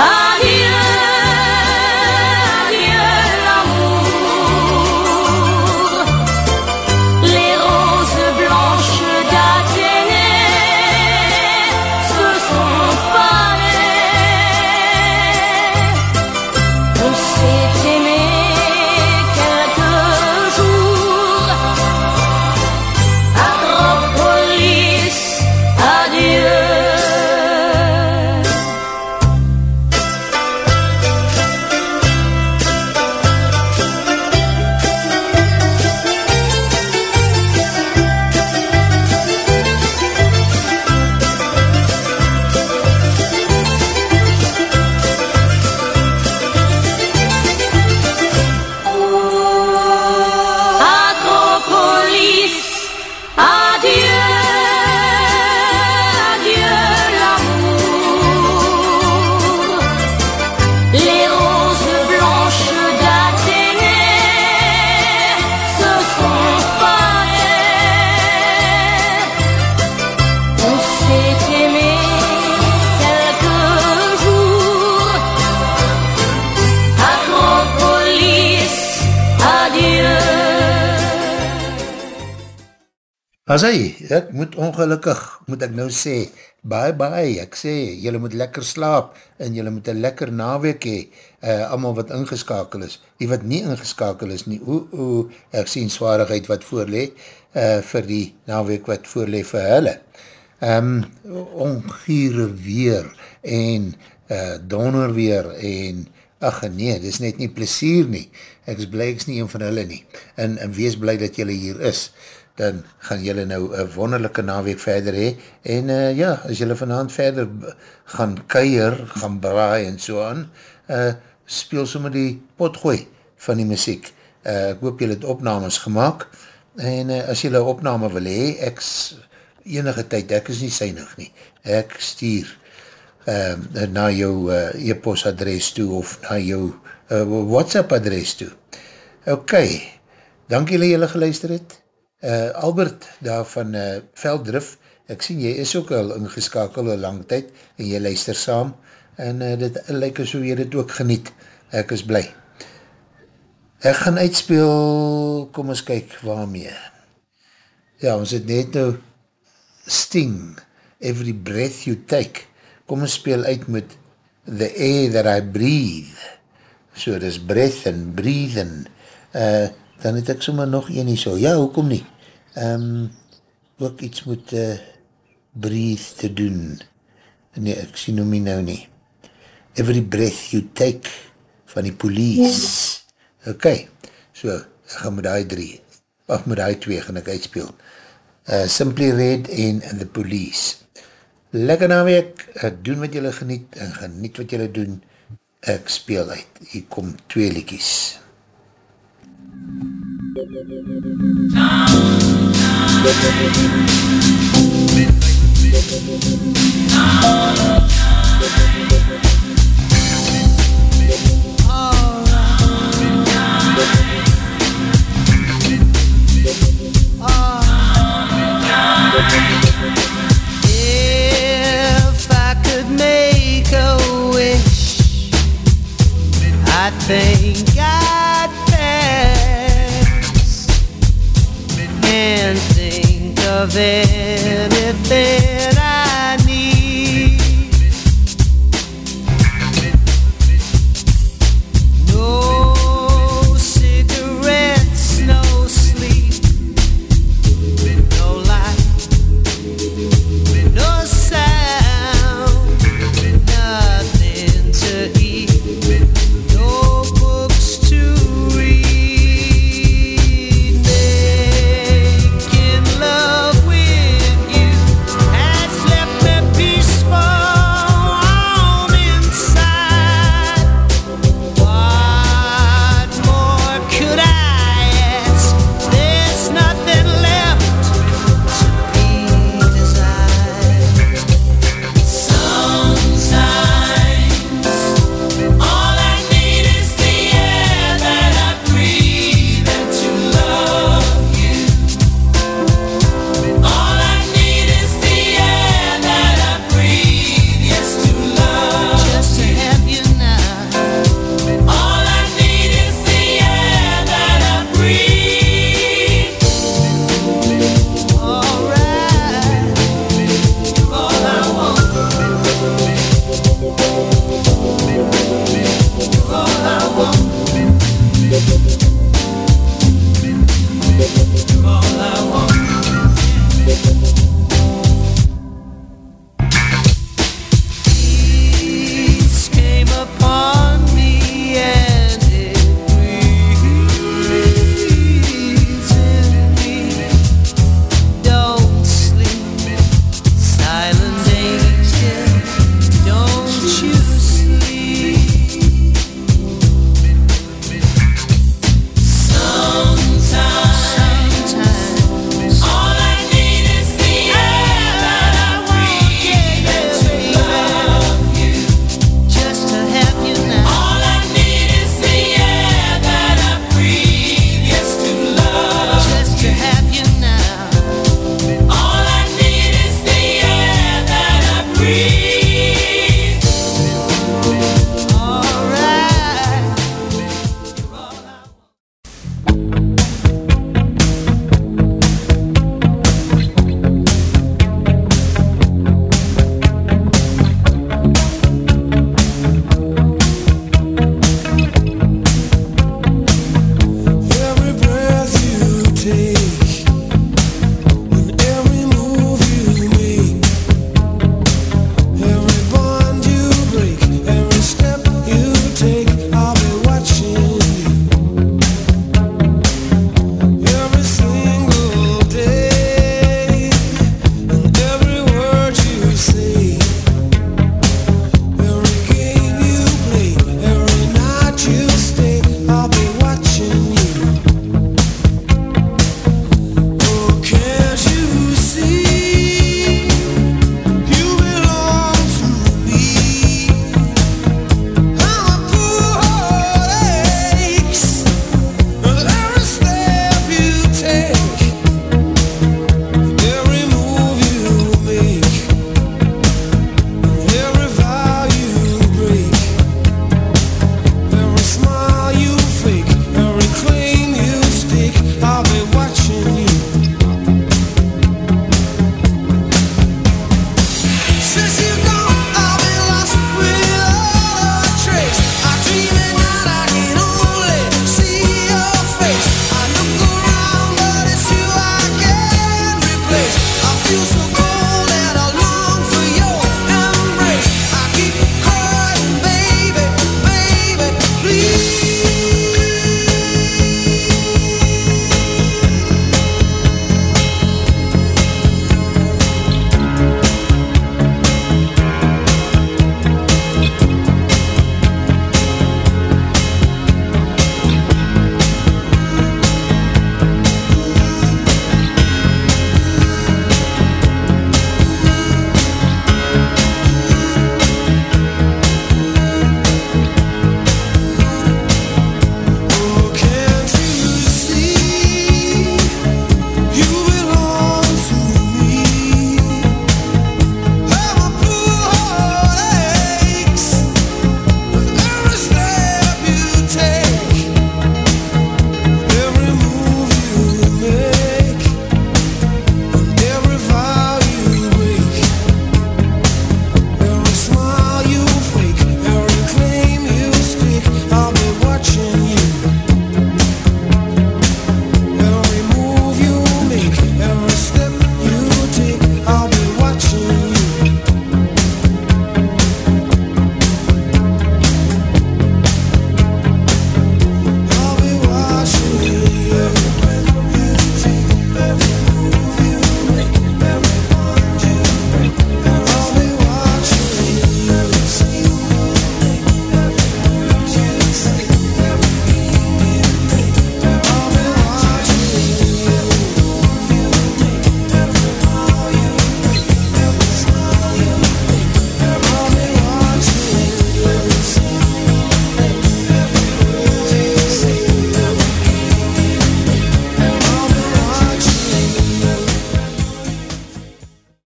Adieu, As hy, ek moet ongelukkig, moet ek nou sê, bye bye, ek sê, jylle moet lekker slaap, en jylle moet een lekker naweek hee, uh, allemaal wat ingeskakel is, die wat nie ingeskakel is nie, oe, oe, ek sien zwaarigheid wat voorlee, uh, vir die naweek wat voorlee vir hulle. Um, ongiere weer, en uh, donder weer, en ach nee, dis net nie plesier nie, ek is blij, ek is nie een van hulle nie, en, en wees blij dat jylle hier is, dan gaan jylle nou een wonderlijke naweek verder hee, en uh, ja, as jylle vanavond verder gaan keier, gaan braai en so aan, uh, speel sommer die potgooi van die muziek. Uh, ek hoop jylle het opnames gemaakt, en uh, as jylle opname wil hee, ek enige tyd, ek is nie synig nie, ek stuur uh, na jou uh, e-post adres toe, of na jou uh, WhatsApp adres toe. Ok, dank jylle jylle geluister het. Uh, Albert, daar van uh, Veldrif, ek sien jy is ook al ingeskakel een lang tyd, en jy luister saam, en uh, dit lyk aso jy dit ook geniet. Ek is blij. Ek gaan uitspeel, kom ons kyk waarmee. Ja, ons het net nou Sting, Every Breath You Take. Kom ons speel uit met The Air That I Breathe. So, dis breath en breathen. Uh, dan het ek sommer nog een nie so. Ja, hoekom nie? Um, ook iets moet uh, breathe te doen. Nee, ek sien hom nie nou nie. Every breath you take van die police. Ok, so, ek gaan met die drie, of met die twee gaan ek uitspeel. Uh, Simply Red en The Police. Lekker naweek, uh, doen wat jylle geniet en geniet wat jylle doen. Ek speel uit. Hier kom twee liekies. If I could make a wish, I of anything